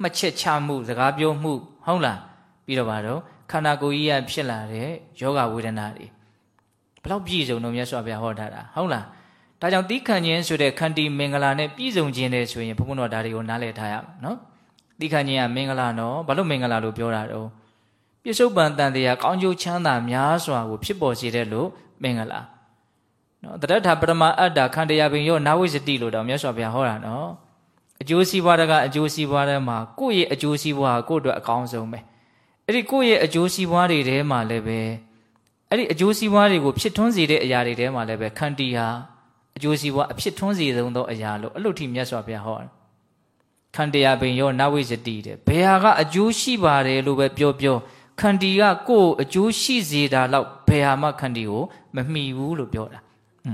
မှတ်ချက်ချမှုစကားပြောမှုဟုတ်လားပြီးတော့ပါတော့ခန္ဓာကိုယ်ကြီးကဖြစ်လာတဲ့ယောဂဝေဒနာတွေဘလောက်ပြည့်စုံတော့မြတ်စွာဘုရားဟောထားတာဟုတ်လားဒါကြောင့်တိခဏ်ခြင်းဆိုတဲ့ခန္တီမင်္ဂလာနဲ့ပြည့်စုံခြင်းတဲ့ဆိုရင်ဘုန်းဘုန်းတော်ဒါတွေကိုနားလည်ထားရမယ်နော်တိခဏ်ခြင်းကမင်္ဂလာနော်ဘာလို့မင်္ဂလာလို့ပြောတာတော့ပြစ္ဆုတ်ပန်တန်တရားကောင်းကျိုးချမ်းသာများစွာကိုဖြစ်ပေါ်စေတဲ့လို့မင်္ဂလာ နော်တရထပရမအတ္တခန္တရားပင်ရောနာဝိစတိလို့တော့မြတ်စွာဘုရားဟောတာနော်အကျိုးစီးပွားတကအကျိုးစီးပွားထဲမှာကိုယ့်ရဲ့အကျိုးစီးပွားကိုယ့်အတွက်အကောင်းဆုံးပဲအဲ့ဒီကိုယ့်ရဲ့အကျိုးစီးပွားတွေထဲမှာလည်းပဲအဲ့ဒီအကျိုးစီးပွားတွေကိုဖြစ်ထွန်းစေတဲ့အရာတွေထဲမှာလည်းပဲခန္တီဟာအကျိုးစီးပွားအဖြစ်ထွန်းစေဆုံးသောအရာလို့အဲ့လိုထိမြတ်စွာဘုရားဟောတယ်ခန္တရားပင်ရောနဝိစတိတဲ့ဘယ်ဟာကအကျိုးရှိပါတယ်လို့ပဲပြောပြောခန္တီကကိုယ်အကျိုးရှိစေတာတော့ဘယ်ဟာမှခန္တီကိုမမှီဘူးလို့ပြောတာ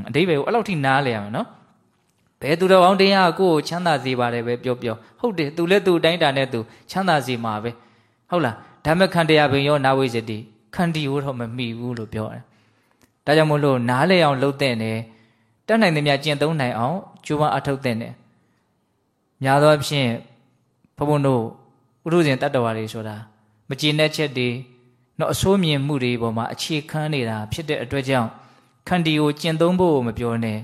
အဓိပ္ပာယ်ကိုအဲ့လောက်ထိနားလည်ရမယ်နော်ဘယ်သူတော်ကောင်းတရားကိုကိုယ်ချမ်းသာစေပါတယ်ပဲပြောပြောဟုတ်တယ်သူလည်းသူအတိုင်းတာနဲ့သူချမ်းသာစေမှာပဲဟုတ်လားဓမ္မခန္တရားပင်ရောနာဝိစတိခန္တီကိုတော့မမှီဘူးလို့ပြောတယ်ဒါကြောင့်မို့လို့နားလည်အောင်လုပ်တဲ့နဲ့တတ်နိုင်သမျှကျင့်သုံးနိုင်အောင်ကြိုးပမ်းအထောက်တဲ့နဲ့များသောအားဖြင့်ဘုံဘုံတို့ဥရုဇဉ်တတ္တဝါတွေဆိုတာမကျေနပ်ချက်တွေတော့အဆိုးမြင်မှုတွေပေါ်မှာအခြေခံနေတာဖြစ်တဲ့အတွက်ကြောင့် ခန္တီကိုကျင့်သုံးဖို့မပြောနဲ့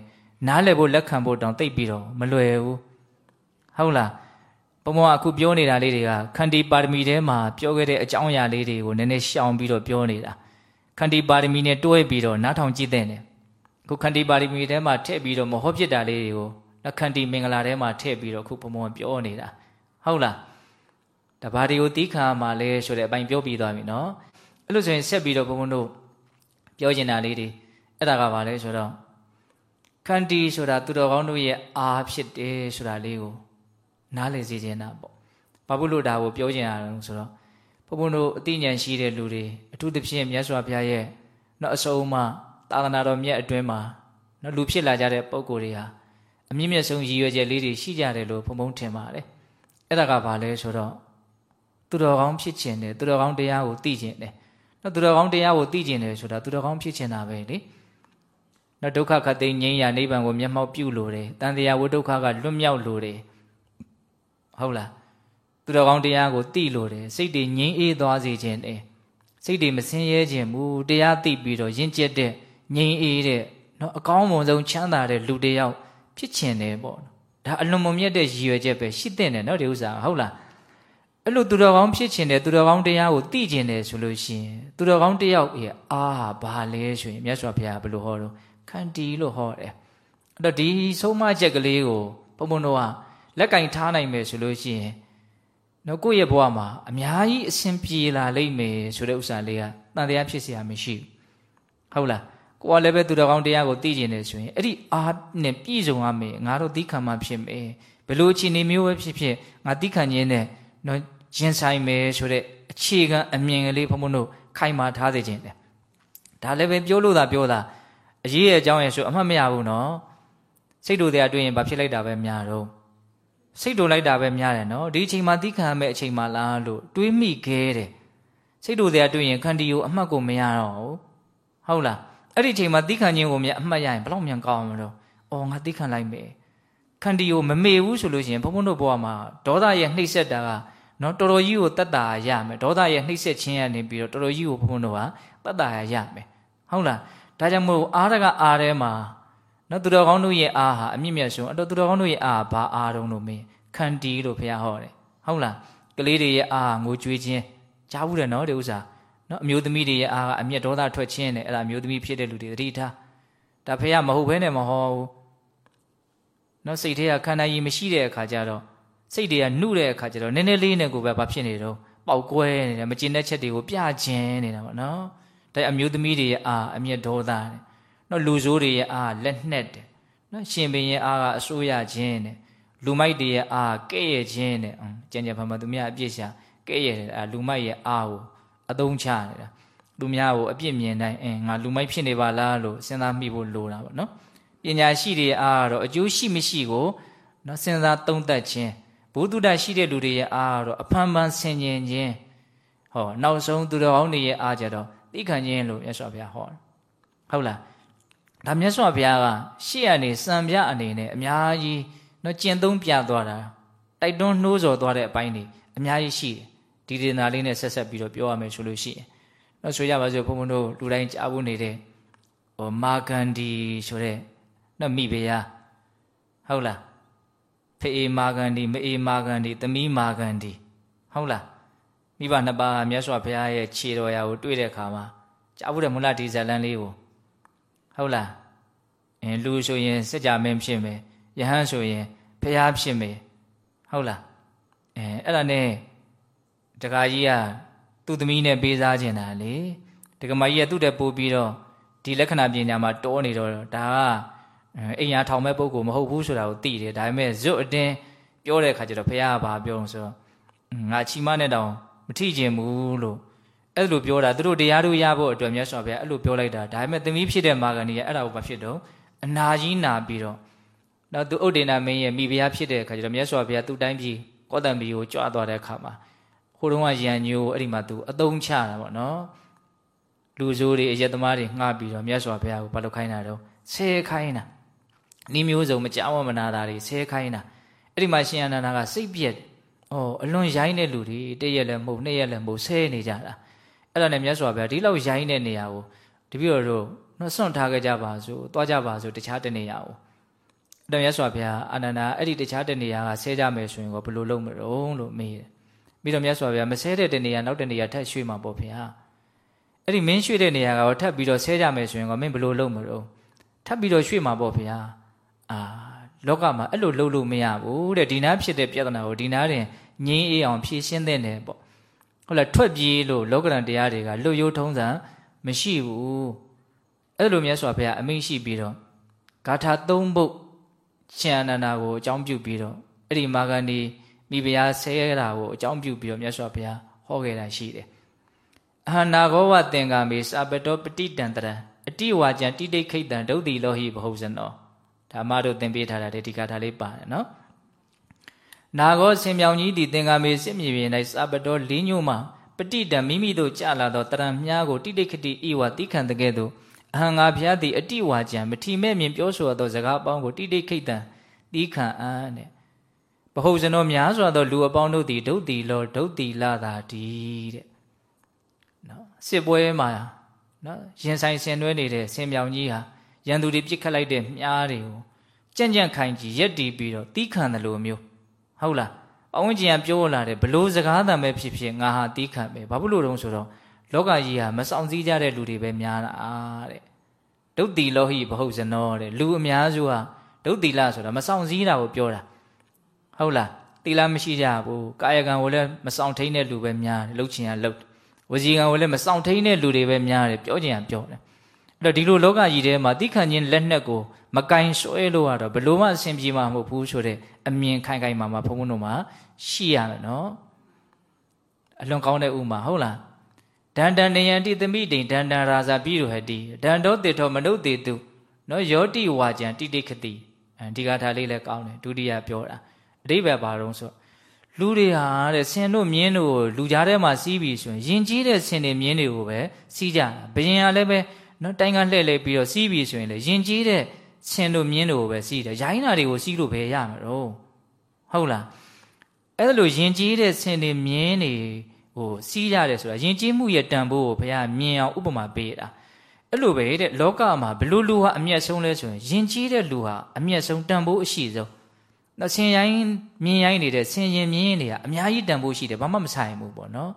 နားလည်ဖို့လက်ခံဖို့တောင်သိပ်ပြီးတော့မလွယ်ဘူးဟုတ်လားဘုံဘုံအခုပြောနေတာလေးတွေကခန္တီပါရမီထဲမှာပြောခဲ့တဲ့အကြောင်းအရာလေးတွေကိုနည်းနည်းရှောင်ပြီးတော့ပြောနေတာခန္တီပါရမီနဲ့တွဲပြီးတော့နားထောင်ကြည့်တဲ့နေခုခန္တီပါရမီထဲမှာထည့်ပြီးတော့မဟုတ်ဖြစ်တာလေးတွေကိုလက်ခန္တီမင်္ဂလာထဲမှာထည့်ပြီးတော့ခုဘုံဘုံပြောနေတာဟုတ်လားတဘာတွေကိုတီးခါမှာလဲဆိုတဲ့အပိုင်းပြောပြီးသွားပြီနော်အဲ့လိုဆိုရင်ဆက်ပြီးတော့ဘုံဘုံတို့ပြောချင်တာလေးတွေ အဲ့ဒါကဘာလဲဆိုတော့ခန္တီဆိုတာသူတော်ကောင်းတို့ရဲ့အားဖြစ်တယ်ဆိုတာလေးကိုနားလည်စေချင်တာပေါ့ဘာဖြစ်လို့ဒါကိုပြောချင်ရအောင်ဆိုတော့ဘုံဘုံတို့အသိဉာဏ်ရှိတဲ့လူတွေအထူးသဖြင့်မြတ်စွာဘုရားရဲ့နောက်အစုံမှသာသနာတော်မြတ်အတွင်းမှာနော်လူဖြစ်လာကြတဲ့ပုံကိုယ်တွေဟာအမြင့်မြတ်ဆုံးရည်ရွယ်ချက်လေးတွေရှိကြတယ်လို့ဘုံဘုံထင်ပါတယ်အဲ့ဒါကဘာလဲဆိုတော့သူတော်ကောင်းဖြစ်ခြင်းတယ်သူတော်ကောင်းတရားကိုသိခြင်းတယ်နော်သူတော်ကောင်းတရားကိုသိခြင်းတယ်ဆိုတာသူတော်ကောင်းဖြစ်ခြင်းတာပဲလေ နော်ဒုက္ခခတ်သိငြိမ်းရာနိဗ္ဗာန်ကိုမျက်မှောက်ပြုလို့တယ်တန်တရားဝိဒုက္ခကလွတ်မြောက်လို့တယ်ဟုတ်လားသူတော်ကောင်းတရားကိုသိလို့တယ်စိတ်တွေငြိမ်းအေးသွားစေခြင်းတယ်စိတ်တွေမဆင်းရဲခြင်းမူတရားသိပြီးတော့ယဉ်ကျက်တဲ့ငြိမ်းအေးတဲ့နော်အကောင်းမွန်ဆုံးချမ်းသာတဲ့လူတယောက်ဖြစ်ခြင်းတယ်ပေါ့ဒါအလွန်မမြတ်တဲ့ရည်ရွယ်ချက်ပဲရှိတဲ့နော်ဒီဥစ္စာဟုတ်လားအဲ့လိုသူတော်ကောင်းဖြစ်ခြင်းတယ်သူတော်ကောင်းတရားကိုသိခြင်းတယ်ဆိုလို့ရှိရင်သူတော်ကောင်းတယောက်ရဲ့အာဘာလဲဆိုရင်မြတ်စွာဘုရားဘယ်လိုဟောတော့ ခန္တီလို့ဟောတယ်အဲ့တော့ဒီဆုံးမချက်ကလေးကိုဘုံဘုံတို့ကလက်ကင်ထားနိုင်မယ်ဆိုလို့ရှိရင်နော်ကိုယ့်ရဲ့ဘဝမှာအများကြီးအဆင်ပြေလာလိမ့်မယ်ဆိုတဲ့ဥစ္စာလေးကတန်တရားဖြစ်เสียမရှိဘူးဟုတ်လားကိုယ်ကလည်းပဲသူတော်ကောင်းတရားကိုသိကျင်တယ်ဆိုရင်အဲ့ဒီအားနဲ့ပြည့်စုံရမယ်ငါတို့သိခံမှဖြစ်မယ်ဘယ်လိုအခြေအနေမျိုးပဲဖြစ်ဖြစ်ငါသိခံခြင်းနဲ့နော်ရင်ဆိုင်မယ်ဆိုတဲ့အခြေခံအမြင်ကလေးဘုံဘုံတို့ခိုင်မာထားစေခြင်းတယ်ဒါလည်းပဲပြောလို့သာပြောတာ အရေးရဲ့အကြောင်းရဲ့ဆိုအမှတ်မရဘူးနော်စိတ်တို့တရားတွေ့ရင်ဘာဖြစ်လိုက်တာပဲများတော့စိတ်တို့လိုက်တာပဲများတယ်နော်ဒီအချိန်မှာသီးခံရမယ့်အချိန်မှလားလို့တွေးမိခဲတယ်စိတ်တို့တရားတွေ့ရင်ခန္တီကိုအမှတ်ကိုမရတော့ဘူးဟုတ်လားအဲ့ဒီအချိန်မှာသီးခံခြင်းကိုမြတ်အမှတ်ရရင်ဘလောက်မြန်ကောင်းမလို့အော်ငါသီးခံလိုက်မယ်ခန္တီကိုမမေဘူးဆိုလို့ရှိရင်ဘုန်းဘုန်းတို့ဘဝမှာဒေါသရဲ့နှိမ့်ဆက်တာကနော်တော်တော်ကြီးကိုတတ်တာရမယ်ဒေါသရဲ့နှိမ့်ဆက်ခြင်းရနေပြီးတော့တော်တော်ကြီးကိုဘုန်းဘုန်းတို့ကတတ်တာရမယ်ဟုတ်လား ဒါကြောင့်မို့အားတကအားထဲမှာနော်သူတော်ကောင်းတို့ရဲ့အားဟာအမြင့်မြတ်ဆုံးအတော်သူတော်ကောင်းတို့ရဲ့အားဘာအားတုံးလို့မင်းခန္တီလို့ဘုရားဟောတယ်ဟုတ်လားကလေးတွေရဲ့အားငိုကြွေးခြင်းကြားဘူးတယ်နော်ဒီဥစ္စာနော်အမျိုးသမီးတွေရဲ့အားကအမျက်ဒေါသထွက်ခြင်းနဲ့အဲ့ဒါအမျိုးသမီးဖြစ်တဲ့လူတွေသတိထားဒါဖះမဟုတ်ဘဲနဲ့မဟောဘူးနော်စိတ်ထဲကခန္ဓာကြီးမရှိတဲ့အခါကျတော့စိတ်တွေကနှုတဲ့အခါကျတော့နည်းနည်းလေးနဲ့ကိုပဲဘာဖြစ်နေတော့ပေါက်ကွဲနေတယ်မကျင်တဲ့ချက်တွေကိုပြခြင်းနေတာပေါ့နော် ဒါအမျိုးသမီးတွေရဲ့အားအမျက်ဒေါသတဲ့နော်လူဆိုးတွေရဲ့အားလက်နှက်တယ်နော်ရှင်ဘင်ရဲ့အားကအစိုးရခြင်းတဲ့လူမိုက်တွေရဲ့အားကဲ့ရဲ့ခြင်းတဲ့ကြံကြံဖန်ဖန်သူများအပြစ်ရှာကဲ့ရဲ့တယ်အဲလူမိုက်ရဲ့အားကိုအသုံးချနေတာလူများကိုအပြစ်မြင်တိုင်းအင်းငါလူမိုက်ဖြစ်နေပါလားလို့စဉ်းစားမိဖို့လိုတာပေါ့နော်ပညာရှိတွေအားတော့အကျိုးရှိမရှိကိုနော်စဉ်းစားသုံးသပ်ခြင်းဘုဒ္ဓတရှိတဲ့လူတွေရဲ့အားတော့အဖန်ဖန်ဆင်ញင်ခြင်းဟောနောက်ဆုံးသူတော်ကောင်းတွေရဲ့အားကြတော့ သိခံခြင်းလို့မြတ်စွာဘုရားဟောတယ်ဟုတ်လားဒါမြတ်စွာဘုရားကရှေ့ကနေစံပြအနေနဲ့အများကြီးနော်ကျင့်သုံးပြသွားတာတိုက်တွန်းနှိုးဆော်သွားတဲ့အပိုင်းတွေအများကြီးရှိတယ်ဒီဒေနာလေးနဲ့ဆက်ဆက်ပြီးတော့ပြောရမယ်ဆိုလို့ရှိရင်နော်ဆိုရပါစို့ဘုံဘုံတို့လူတိုင်းကြားဖို့နေတဲ့ဟောမာဂန္ဒီဆိုတဲ့နော်မိဖုရားဟုတ်လားဖေအေမာဂန္ဒီမအေမာဂန္ဒီသမီးမာဂန္ဒီဟုတ်လား မိဘနှစ်ပါးမြတ်စွာဘုရားရဲ့ခြေတော်ရာကိုတွေ့တဲ့အခါမှာကြားဖို့တဲ့မူလဒီဇလန်လေးကိုဟုတ်လားအဲလူဆိုရင်စัจ जा မင်းဖြစ်မယ်ယဟန်ဆိုရင်ဘုရားဖြစ်မယ်ဟုတ်လားအဲအဲ့ဒါနဲ့တခါကြီးကသူ့သမီးနဲ့ပေးစားခြင်းတာလေတက္ကမကြီးကသူ့တဲ့ပို့ပြီးတော့ဒီလက္ခဏာပညာမှာတောနေတော့ဒါကအိမ်ရထောင်မဲ့ပုဂ္ဂိုလ်မဟုတ်ဘူးဆိုတာကိုသိတယ်ဒါပေမဲ့ဇွတ်အတင်းပြောတဲ့အခါကျတော့ဘုရားကဘာပြောလို့ဆိုတော့ငါချီမနဲ့တောင် မထိကျင်ဘူးလို့အဲ့လိုပြောတာသူတို့တရားတို့ရဖို့အတွက်မြတ်စွာဘုရားအဲ့လိုပြောလိုက်တာဒါပေမဲ့သမီးဖြစ်တဲ့မာဂဏီကအဲ့ဒါကိုဘာဖြစ်တော့အနာကြီးနာပြီးတော့နောက်သူဥဒိဏမင်းရဲ့မိဖုရားဖြစ်တဲ့အခါကျတော့မြတ်စွာဘုရားသူ့တိုင်းပြည်ကောတံပြည်ကိုကြွသွားတဲ့အခါမှာဟိုတုန်းကရန်ညိုအဲ့ဒီမှာသူအသုံးချတာပေါ့နော်လူဆိုးတွေအယက်သမားတွေငှားပြီးတော့မြတ်စွာဘုရားကိုဘာလုပ်ခိုင်းတာတော့ဆဲခိုင်းတာနီးမျိုးစုံမကြောက်မနာတာတွေဆဲခိုင်းတာအဲ့ဒီမှာရှင်အနန္ဒာကစိတ်ပြက် ဩအလွန်ရိုင်းတဲ့လူတွေတည့်ရက်လည်းမဟုတ်နှစ်ရက်လည်းမဟုတ်ဆဲနေကြတာအဲ့ဒါနဲ့မြတ်စွာဘုရားဒီလောက်ရိုင်းတဲ့နေရာကိုတပည့်တော်တို့နော်စွန့်ထားခဲ့ကြပါစို့သွားကြပါစို့တခြားတနေရာကိုအဲ့ဒါမြတ်စွာဘုရားအာနန္ဒာအဲ့ဒီတခြားတနေရာကဆဲကြမယ်ဆိုရင်ကိုဘယ်လိုလုပ်မလို့လို့မေးတယ်ပြီးတော့မြတ်စွာဘုရားမဆဲတဲ့တနေရာနောက်တနေရာထပ်ရွှေ့မှာပေါ့ဗျာအဲ့ဒီမင်းရွှေ့တဲ့နေရာကထပ်ပြီးတော့ဆဲကြမယ်ဆိုရင်ကမင်းဘယ်လိုလုပ်မလို့ထပ်ပြီးတော့ရွှေ့မှာပေါ့ဗျာအာ လောကမှာအဲ့လိုလုပ်လို့မရဘူးတဲ့ဒီနာဖြစ်တဲ့ပြဿနာကိုဒီနာတင်ငြင်းအေးအောင်ဖြေရှင်းတဲ့နယ်ပေါ့ဟုတ်လားထွက်ပြေးလို့လောကရန်တရားတွေကလွတ်ရိုးထုံးစံမရှိဘူးအဲ့လိုမြတ်စွာဘုရားအမိန့်ရှိပြီးတော့ဂါထာ၃ပုဒ်ရှင်အနန္ဒာကိုအကြောင်းပြုပြီးတော့အဲ့ဒီမာဂန္ဒီမိဖုရားဆဲရတာကိုအကြောင်းပြုပြီးတော့မြတ်စွာဘုရားဟောခဲ့တာရှိတယ်အဟနာဂောဝသင်္ကာမေစာပတောပတိတံတရံအတိဝါကျံတိတိခိတံဒုတ်တိလောဟိဘဟုဇနော ဒါမှတို့သင်ပေးထားတာဒီကာထာလေးပါတယ်နော်နာဂောဆင်မြောင်ကြီးသည်သင်္ကာမေစစ်မြေပြင်၌စာပတောလေးညို့မှပတိတံမိမိတို့ကြလာသောတရံမြားကိုတိတိခတိဤဝတိခံတကဲ့သို့အဟံငါဘုရားသည်အတိဝါကျံမထီမဲ့မြင်ပြောဆိုသောစကားအပေါင်းကိုတိတိခိတံတီးခံအံ့တဲ့ဘဟုဇနောများစွာသောလူအပေါင်းတို့သည်ဒုတ်တီလောဒုတ်တီလာတာဒီတဲ့နော်စစ်ပွဲမှာနော်ရင်ဆိုင်ဆင်နွှဲနေတဲ့ဆင်မြောင်ကြီးဟာ ရန်သူတွေပြစ်ခတ်လိုက်တဲ့မြားတွေကိုကြံ့ကြံ့ခိုင်ကြီးရက်တီးပြီးတော့တီးခံတယ်လို့မျိုးဟုတ်လားအဝန်းကျင်ကပြောလာတယ်ဘလို့စကားတံပဲဖြစ်ဖြစ်ငါဟာတီးခံပဲဘာဖြစ်လို့တုံးဆိုတော့လောကကြီးဟာမဆောင်စည်းကြတဲ့လူတွေပဲများတာတဲ့ဒုတ်တိလောဟိဘဟုတ်ဇနောတဲ့လူအများစုဟာဒုတ်တိလဆိုတာမဆောင်စည်းတာကိုပြောတာဟုတ်လားတိလမရှိကြဘူးကာယကံကိုလည်းမဆောင်ထိန်တဲ့လူပဲများတယ်လှုပ်ချင်ရလှုပ်ဝစီကံကိုလည်းမဆောင်ထိန်တဲ့လူတွေပဲများတယ်ပြောချင်ရပြောတယ် အဲ့တော့ဒီလိုလောကကြီးထဲမှာတိခန့်ချင်းလက်နက်ကိုမကင်ဆွဲလို့ရတော့ဘလို့မှအဆင်ပြေမှာမဟုတ်ဘူးဆိုတဲ့အမြင်ခိုင်ခိုင်မာမာဘုံဘုံတို့မှာရှိရမယ်နော်အလွန်ကောင်းတဲ့ဥမာဟုတ်လားဒန္တန်နေယံတိသမိတိဒန္တန်ရာဇာပြီးရဟတိဒန္တောတေထောမနုတေတုနော်ယောတိဝါကြံတိတိခတိဒီကထာလေးလည်းကောင်းတယ်ဒုတိယပြောတာအတိဘယ်ပါတော့ဆိုလူတွေဟာတဲ့ဆင်တို့မြင်းတို့လူကြားထဲမှာစီးပြီးဆိုရင်ယဉ်ကျေးတဲ့ဆင်တွေမြင်းတွေကိုပဲစီးကြတာဘယင်ကလည်းပဲ နော်တိုင်ကလှည့်လဲပြီးတော့စီးပြီးဆိုရင်လေယဉ်ကျေးတဲ့ဆင်တို့မြင်းတို့ကိုပဲစီးတယ်ရိုင်းနာတွေကိုစီးလို့ပဲရမှာတော့ဟုတ်လားအဲ့လိုယဉ်ကျေးတဲ့ဆင်တွေမြင်းတွေဟိုစီးရတယ်ဆိုတာယဉ်ကျေးမှုရဲ့တန်ဖိုးကိုဘုရားမြင်အောင်ဥပမာပေးတာအဲ့လိုပဲတဲ့လောကမှာဘလို့လူဟာအမျက်ဆုံးလဲဆိုရင်ယဉ်ကျေးတဲ့လူဟာအမျက်ဆုံးတန်ဖိုးအရှိဆုံးနော်ဆင်ရိုင်းမြင်ရိုင်းနေတဲ့ဆင်ရင်မြင်းတွေကအများကြီးတန်ဖိုးရှိတယ်ဘာမှမဆိုင်ဘူးပေါ့နော်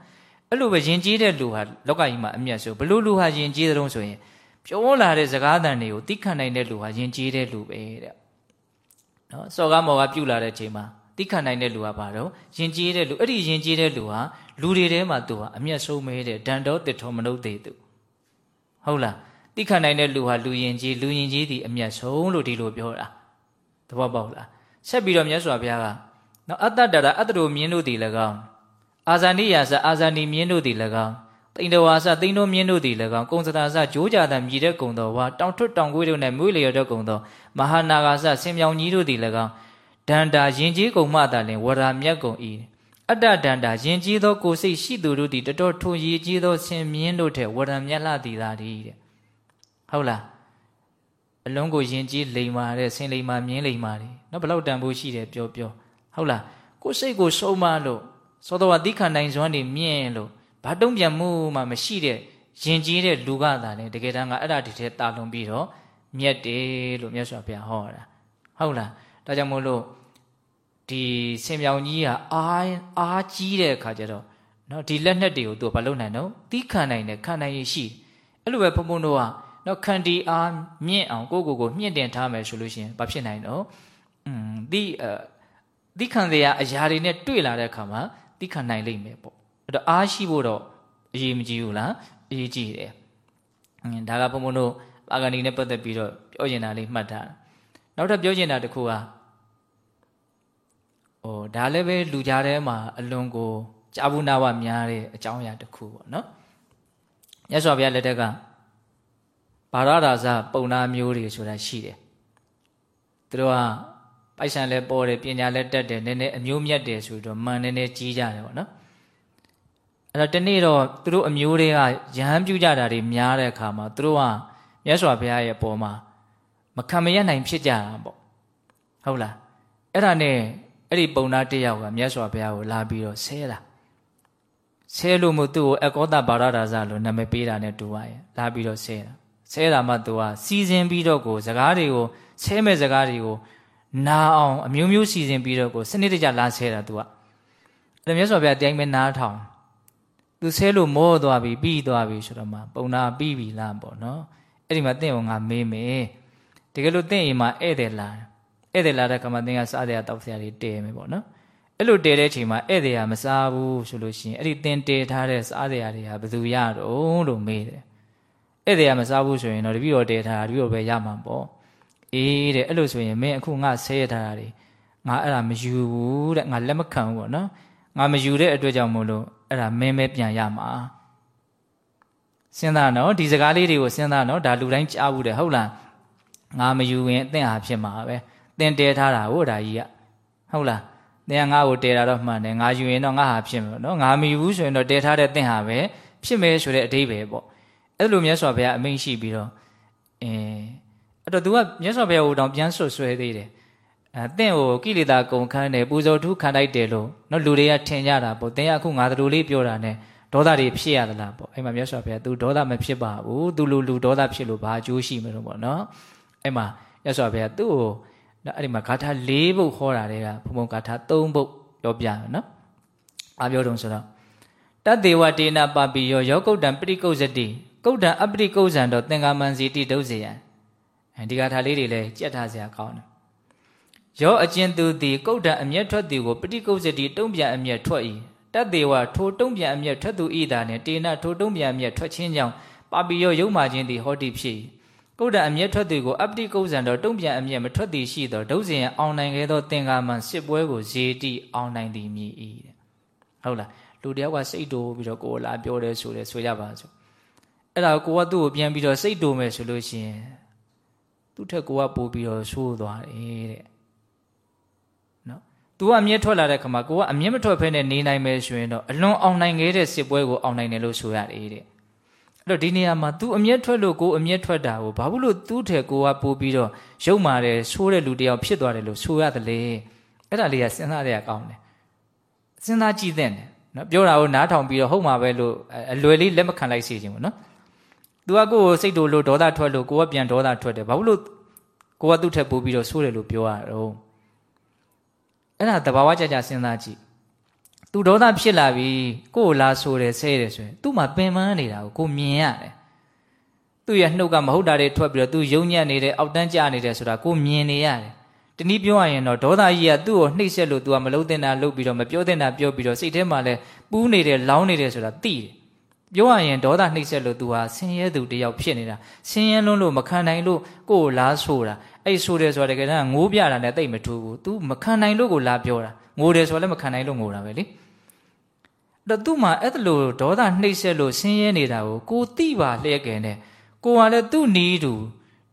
အဲ့လိုပဲယဉ်ကျေးတဲ့လူဟာလောကကြီးမှာအမျက်ဆုံးဘလို့လူဟာယဉ်ကျေးတဲ့တုံးဆိုရင် ပြောလာတဲ့စကားသံတွေကိုသိခံနိုင်တဲ့လူဟာယဉ်ကျေးတဲ့လူပဲတဲ့နော်စော်ကားမော်ကပြုတ်လာတဲ့အချိန်မှာသိခံနိုင်တဲ့လူကဘာတော့ယဉ်ကျေးတဲ့လူအဲ့ဒီယဉ်ကျေးတဲ့လူဟာလူတွေထဲမှာသူဟာအမျက်ဆုံးမဲတဲ့ဒန်တော်တစ်ထောမနုဿေသူဟုတ်လားသိခံနိုင်တဲ့လူဟာလူယဉ်ကျေးလူယဉ်ကျေးသည်အမျက်ဆုံးလို့ဒီလိုပြောတာသဘောပေါက်လားဆက်ပြီးတော့မြတ်စွာဘုရားကနော်အတ္တတရအတ္တတို့မြင်းတို့သည်၎င်းအာဇာနိယာစအာဇာနိမြင်းတို့သည်၎င်း တိန်တော်ဝါစတိန်တော်မြင်းတို့သည်၎င်းကုံစတာစဂျိုးကြတာမြည်တဲ့ကုံတော်ဝါတောင်ထွတ်တောင်ကွေးတို့၌မွေးလျော်တဲ့ကုံတော်မဟာနာဂါစဆင်မြောင်ကြီးတို့သည်၎င်းဒန္တာယင်ကြီးကုံမှသာလင်ဝရာမြတ်ကုံဤအတ္တဒန္တာယင်ကြီးသောကိုယ်စိတ်ရှိသူတို့သည်တတော်ထိုရည်ကြီးသောဆင်မြင်းတို့ထက်ဝရံမြတ်လှသည်သာတည်းတဲ့ဟုတ်လားအလုံးကိုယင်ကြီးလိမ်မာတဲ့ဆင်လိမ်မာမြင်းလိမ်မာတွေနော်ဘလောက်တန်ဖို့ရှိတယ်ပြောပြောဟုတ်လားကိုယ်စိတ်ကိုဆုံးမလို့သောတော်တိခဏနိုင်စွမ်းနေမြင့်လို့ ဘာတုံးပြန်မှုမှမရှိတဲ့ယင်ကြီးတဲ့လူကသာလေတကယ်တမ်းကအဲ့ဒါဒီထဲတာလွန်ပြီးတော့မြတ်တယ်လို့မြတ်စွာဘုရားဟောတာဟုတ်လားဒါကြောင့်မို့လို့ဒီဆင်မြောင်ကြီးကအားအားကြီးတဲ့အခါကျတော့နော်ဒီလက်နဲ့တွေကိုသူဘာလုပ်နိုင်တော့တီးခံနိုင်တယ်ခံနိုင်ရရှိအဲ့လိုပဲဘုံဘုံတို့ကနော်ခန္တီအားမြင့်အောင်ကိုကိုကိုမြင့်တင်ထားမယ်ဆိုလို့ရှိရင်ဘာဖြစ်နိုင်တော့อืมဒီအဒီခံတဲ့အရာတွေနဲ့တွေ့လာတဲ့အခါမှာဒီခံနိုင်လိမ့်မယ်ပေါ့ အဲ့တော့အားရှိဖို့တော့အရေးမကြီးဘူးလားအရေးကြီးတယ်အင်းဒါကဘုံဘုံတို့ပါဂဏီနဲ့ပတ်သက်ပြီးတော့ပြောချင်တာလေးမှတ်ထားနောက်ထပ်ပြောချင်တာတစ်ခုကဟိုဒါလည်းပဲလူကြားထဲမှာအလွန်ကိုကြာဘူးနာဝများတဲ့အကြောင်းအရာတစ်ခုပေါ့နော်မြတ်စွာဘုရားလက်ထက်ကဘာရဒါဇပုံနာမျိုးတွေဆိုတာရှိတယ်သူတို့ကပိုက်ဆံလည်းပေါ်တယ်ပညာလည်းတက်တယ်နည်းနည်းအမျိုးမြတ်တယ်ဆိုတော့မှန်နည်းနည်းကြီးကြတယ်ပေါ့နော် အဲ့တော့တနေ့တော့သူတို့အမျိုးတွေကရဟန်းပြုကြတာတွေများတဲ့အခါမှာသူတို့ကမြတ်စွာဘုရားရဲ့အပေါ်မှာမခံမရနိုင်ဖြစ်ကြတာပေါ့ဟုတ်လားအဲ့ဒါနဲ့အဲ့ဒီပုံနာတယောက်ကမြတ်စွာဘုရားကိုလာပြီးတော့ဆဲတာဆဲလို့မို့သူ့ကိုအကောတဘာရဒါဇလို့နာမည်ပေးတာနဲ့တူပါရဲ့လာပြီးတော့ဆဲတာဆဲတာမှသူကစီစဉ်ပြီးတော့ကိုစကားတွေကိုဆဲမဲ့စကားတွေကိုနာအောင်အမျိုးမျိုးစီစဉ်ပြီးတော့ကိုစနစ်တကျလာဆဲတာသူကအဲ့ဒါမြတ်စွာဘုရားတိုင်းပဲနားထောင် သူဆဲလို့မောသွားပြီပြီးသွားပြီဆိုတော့မှပုံနာပြီးပြီလားပေါ့နော်အဲ့ဒီမှာတင့်အောင်ငါမေးမယ်တကယ်လို့တင့်အိမ်မှာဧည့်သည်လာဧည့်သည်လာတဲ့ခါမှာသင်ကစားတဲ့တောက်ဆရာတွေတဲမယ်ပေါ့နော်အဲ့လိုတဲတဲ့အချိန်မှာဧည့်သည်ကမစားဘူးဆိုလို့ရှိရင်အဲ့ဒီသင်တဲထားတဲ့စားတဲ့တွေကဘယ်သူရတော့လို့မေးတယ်ဧည့်သည်ကမစားဘူးဆိုရင်တော့တပည့်တော်တဲထားတာတပည့်တော်ပဲရမှာပေါ့အေးတဲ့အဲ့လိုဆိုရင်မင်းအခုငါဆဲရထားတာတွေငါအဲ့ဒါမယူဘူးတဲ့ငါလက်မခံဘူးပေါ့နော်ငါမယူတဲ့အတွက်ကြောင့်မို့လို့ အဲ့ဒါမင်းပဲပြန်ရမှာစဉ်းစားနော်ဒီစကားလေးတွေကိုစဉ်းစားနော်ဒါလူတိုင်းကြားဘူးတယ်ဟုတ်လားငါမယူရင်အသင်ဟာဖြစ်မှာပဲသင်တဲထားတာဟုတ်ဒါကြီးကဟုတ်လားသင်ကငါ့ကိုတဲတာတော့မှန်တယ်ငါယူရင်တော့ငါဟာဖြစ်မှာနော်ငါမယူဘူးဆိုရင်တော့တဲထားတဲ့သင်ဟာပဲဖြစ်မယ်ဆိုတဲ့အဓိပ္ပာယ်ပေါ့အဲ့လိုမြတ်စွာဘုရားအမိန့်ရှိပြီးတော့အဲအဲ့တော့ तू ကမြတ်စွာဘုရားကိုတောင်ပြန်ဆွဆွဲသေးတယ် အဲတင့်ကိုကိလေသာကုန်ခန်းတယ်ပူဇော်ထုခံလိုက်တယ်လို့နော်လူတွေကထင်ကြတာပေါ့တင်ရအခုငါတို့လေးပြောတာ ਨੇ ဒေါသတွေဖြစ်ရသလားပေါ့အဲ့မှာမြတ်စွာဘုရား तू ဒေါသမဖြစ်ပါဘူး तू လူလူဒေါသဖြစ်လို့ဘာအကျိုးရှိမလို့ပေါ့နော်အဲ့မှာမြတ်စွာဘုရားသူ့ကိုအဲ့ဒီမှာဂါထာ၄ပုဒ်ဟောတာတွေကဘုံဘုံဂါထာ၃ပုဒ်ပြောပြရနော်အားပြောတုံဆိုတော့တတ္တေဝတေနပပိယောယောကုတ်တံပရိကုဇ္ဇတိကုတ်တံအပရိကုဇ္ဇံတော့သင်္ကာမံစီတိဒုစယံအဲဒီဂါထာလေးတွေလည်းကြက်ထားစရာကောင်းတယ် ယောအကျဉ်သူသည်ကုတ်တံအမျက်ထွက်သူကိုပရိကုဇ္ဇတိတုံးပြန်အမျက်ထွက်၏တတ္တေဝထိုတုံးပြန်အမျက်ထွက်သူဤသာနှင့်တေနထိုတုံးပြန်အမျက်ထွက်ခြင်းကြောင့်ပပိယောယုံမာခြင်းသည်ဟောတိဖြစ်၏ကုဒ္ဒအမျက်ထွက်သူကိုအပတိကုဇ္ဇံတော်တုံ့ပြန်အမျက်မထွက်သည်ရှိသောဒုစင်အောင်နိုင်ခဲ့သောသင်္ကာမန်စစ်ပွဲကိုဇေတိအောင်နိုင်သည်မြည်၏တဲ့ဟုတ်လားလူတယောက်ကစိတ်တိုးပြီးတော့ကိုယ်လာပြောတယ်ဆိုတယ်ဆိုရပါစို့အဲ့ဒါကိုကသူ့ကိုပြန်ပြီးတော့စိတ်တိုးမယ်ဆိုလို့ရှိရင်သူ့ထက်ကိုကပို့ပြီးတော့ဆိုးသွားတယ်တဲ့နော် သူကအမျက်ထွက်လာတဲ့ခါမှာကိုကအမျက်မထွက်ဖဲနဲ့နေနိုင်မယ်ဆိုရင်တော့အလွန်အောင်နိုင်ခဲ့တဲ့စစ်ပွဲကိုအောင်နိုင်တယ်လို့ဆိုရတယ်တဲ့အဲ့တော့ဒီနေရာမှာ तू အမျက်ထွက်လို့ကိုအမျက်ထွက်တာကိုဘာလို့သူ့ထဲကိုကပို့ပြီးတော့ရုပ်မာတယ်ဆိုးတဲ့လူတယောက်ဖြစ်သွားတယ်လို့ဆိုရတယ်လေအဲ့ဒါလေးကစဉ်းစားရကောင်းတယ်စဉ်းစားကြည့်သင့်တယ်နော်ပြောတာကိုနားထောင်ပြီးတော့ဟုတ်မှာပဲလို့အလွယ်လေးလက်မခံလိုက်စေချင်ဘူးနော် तू ကကိုယ်စိတ်တို့လို့ဒေါသထွက်လို့ကိုကပြန်ဒေါသထွက်တယ်ဘာလို့ကိုကသူ့ထက်ပို့ပြီးတော့ဆိုးတယ်လို့ပြောရတော့ အဲ့ဒါတဘာဝကြကြစဉ်းစားကြည့်သူဒေါသဖြစ်လာပြီကိုယ်လာဆိုတယ်ဆဲတယ်ဆိုရင်သူ့မှာပင်ပန်းနေတာကိုကိုမြင်ရတယ်သူ့ရဲ့နှုတ်ကမဟုတ်တာတွေထွက်ပြီးတော့သူယုံညံ့နေတယ်အောက်တန်းကျနေတယ်ဆိုတာကိုမြင်နေရတယ်တနည်းပြောရရင်တော့ဒေါသကြီးကသူ့ကိုနှိပ်စက်လို့သူကမလုံးတင်တာလုပ်ပြီးတော့မပြောတင်တာပြောပြီးတော့စိတ်ထဲမှာလဲပူးနေတယ်လောင်းနေတယ်ဆိုတာသိတယ် ပြောရရင်ဒေါသနှိပ်စက်လို့သူဟာဆင်းရဲသူတယောက်ဖြစ်နေတာဆင်းရဲလွန်းလို့မခံနိုင်လို့ကိုယ်လားဆိုတာအဲ့ဆိုတယ်ဆိုတာတကယ်တမ်းငိုးပြတာနဲ့တိတ်မထူဘူး तू မခံနိုင်လို့ကိုလာပြောတာငိုတယ်ဆိုလည်းမခံနိုင်လို့ငိုတာပဲလေတော့သူ့မှာအဲ့လိုဒေါသနှိပ်စက်လို့ဆင်းရဲနေတာကိုကိုသိပါလျက်ကဲနဲ့ကိုကလည်းသူ့နီးတူ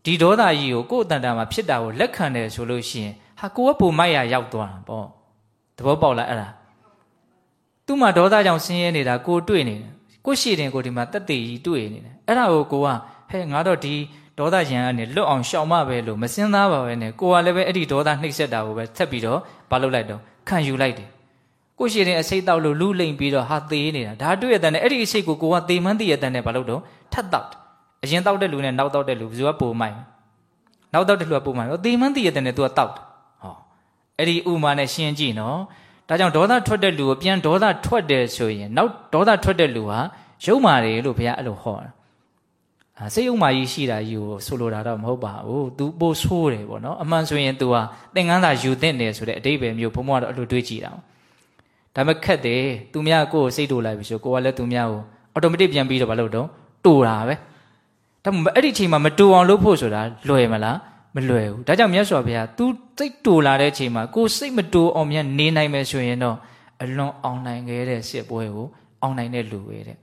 ဒီဒေါသကြီးကိုကိုယ့်အတန်တာမှာဖြစ်တာကိုလက်ခံတယ်ဆိုလို့ရှိရင်ဟာကိုကပုံမိုက်ရရောက်သွားတာပေါ့သဘောပေါက်လားအဲ့ဒါသူ့မှာဒေါသကြောင့်ဆင်းရဲနေတာကိုတွေ့နေတယ် ကိုရှိတယ်ကိုဒီမှာတက်တည်ကြီးတွေ့နေတယ်အဲ့ဒါကိုကိုကဟဲ့ငါတော့ဒီဒေါသရန်ကနေလွတ်အောင်ရှောင်မပဲလို့မစင်းသားပါပဲနဲ့ကိုကလည်းပဲအဲ့ဒီဒေါသနှိပ်စက်တာကိုပဲဆက်ပြီးတော့မလုပ်လိုက်တော့ခံယူလိုက်တယ်ကိုရှိတဲ့အစိတ်တောက်လို့လူလိမ့်ပြီးတော့ဟာသေးနေတာဒါတွေ့ရတဲ့နဲ့အဲ့ဒီအစိတ်ကိုကိုကသေမှန်းသိရတဲ့နဲ့မလုပ်တော့ထတ်တောက်အရင်တောက်တဲ့လူနဲ့နောက်တောက်တဲ့လူဘယ်သူကပိုမိုက်နောက်တောက်တဲ့လူကပိုမိုက်ဟောသေမှန်းသိရတဲ့နဲ့ तू ကတောက်ဟောအဲ့ဒီဥမာနဲ့ရှင်းကြည့်နော် ဒါကြောင့်ဒေါသထွက်တဲ့လူကိုပြန်ဒေါသထွက်တယ်ဆိုရင်နောက်ဒေါသထွက်တဲ့လူဟာရုပ်မာတယ်လို့ဘုရားအဲ့လိုဟောတာ။အဲစိတ်ရုပ်မာကြီးရှိတာကြီးကိုဆိုလိုတာတော့မဟုတ်ပါဘူး။ तू ပိုဆိုးတယ်ပေါ့နော်။အမှန်ဆိုရင် तू ဟာသင်္ကန်းသာယူသင့်တယ်ဆိုတဲ့အတိတ်ပဲမျိုးဘုံဘွားတော့အဲ့လိုတွေးကြည့်တာ။ဒါပေမဲ့ခက်တယ်။သူများကိုယ်စိတ်တူလိုက်ပြီဆိုကိုကလည်းသူများကိုအော်တိုမက်ပြန်ပြီးတော့မလုပ်တော့တူတာပဲ။ဒါပေမဲ့အဲ့ဒီအချိန်မှာမတူအောင်လုပ်ဖို့ဆိုတာလွယ်မလား။ မလွယ်ဘူး။ဒါကြောင့်မြတ်စွာဘုရား तू စိတ်တူလာတဲ့ချိန်မှာကိုစိတ်မတူအောင်မြန်နေနိုင်မယ်ဆိုရင်တော့အလွန်အောင်နိုင်ခဲ့တဲ့စစ်ပွဲကိုအောင်နိုင်တဲ့လူပဲတဲ့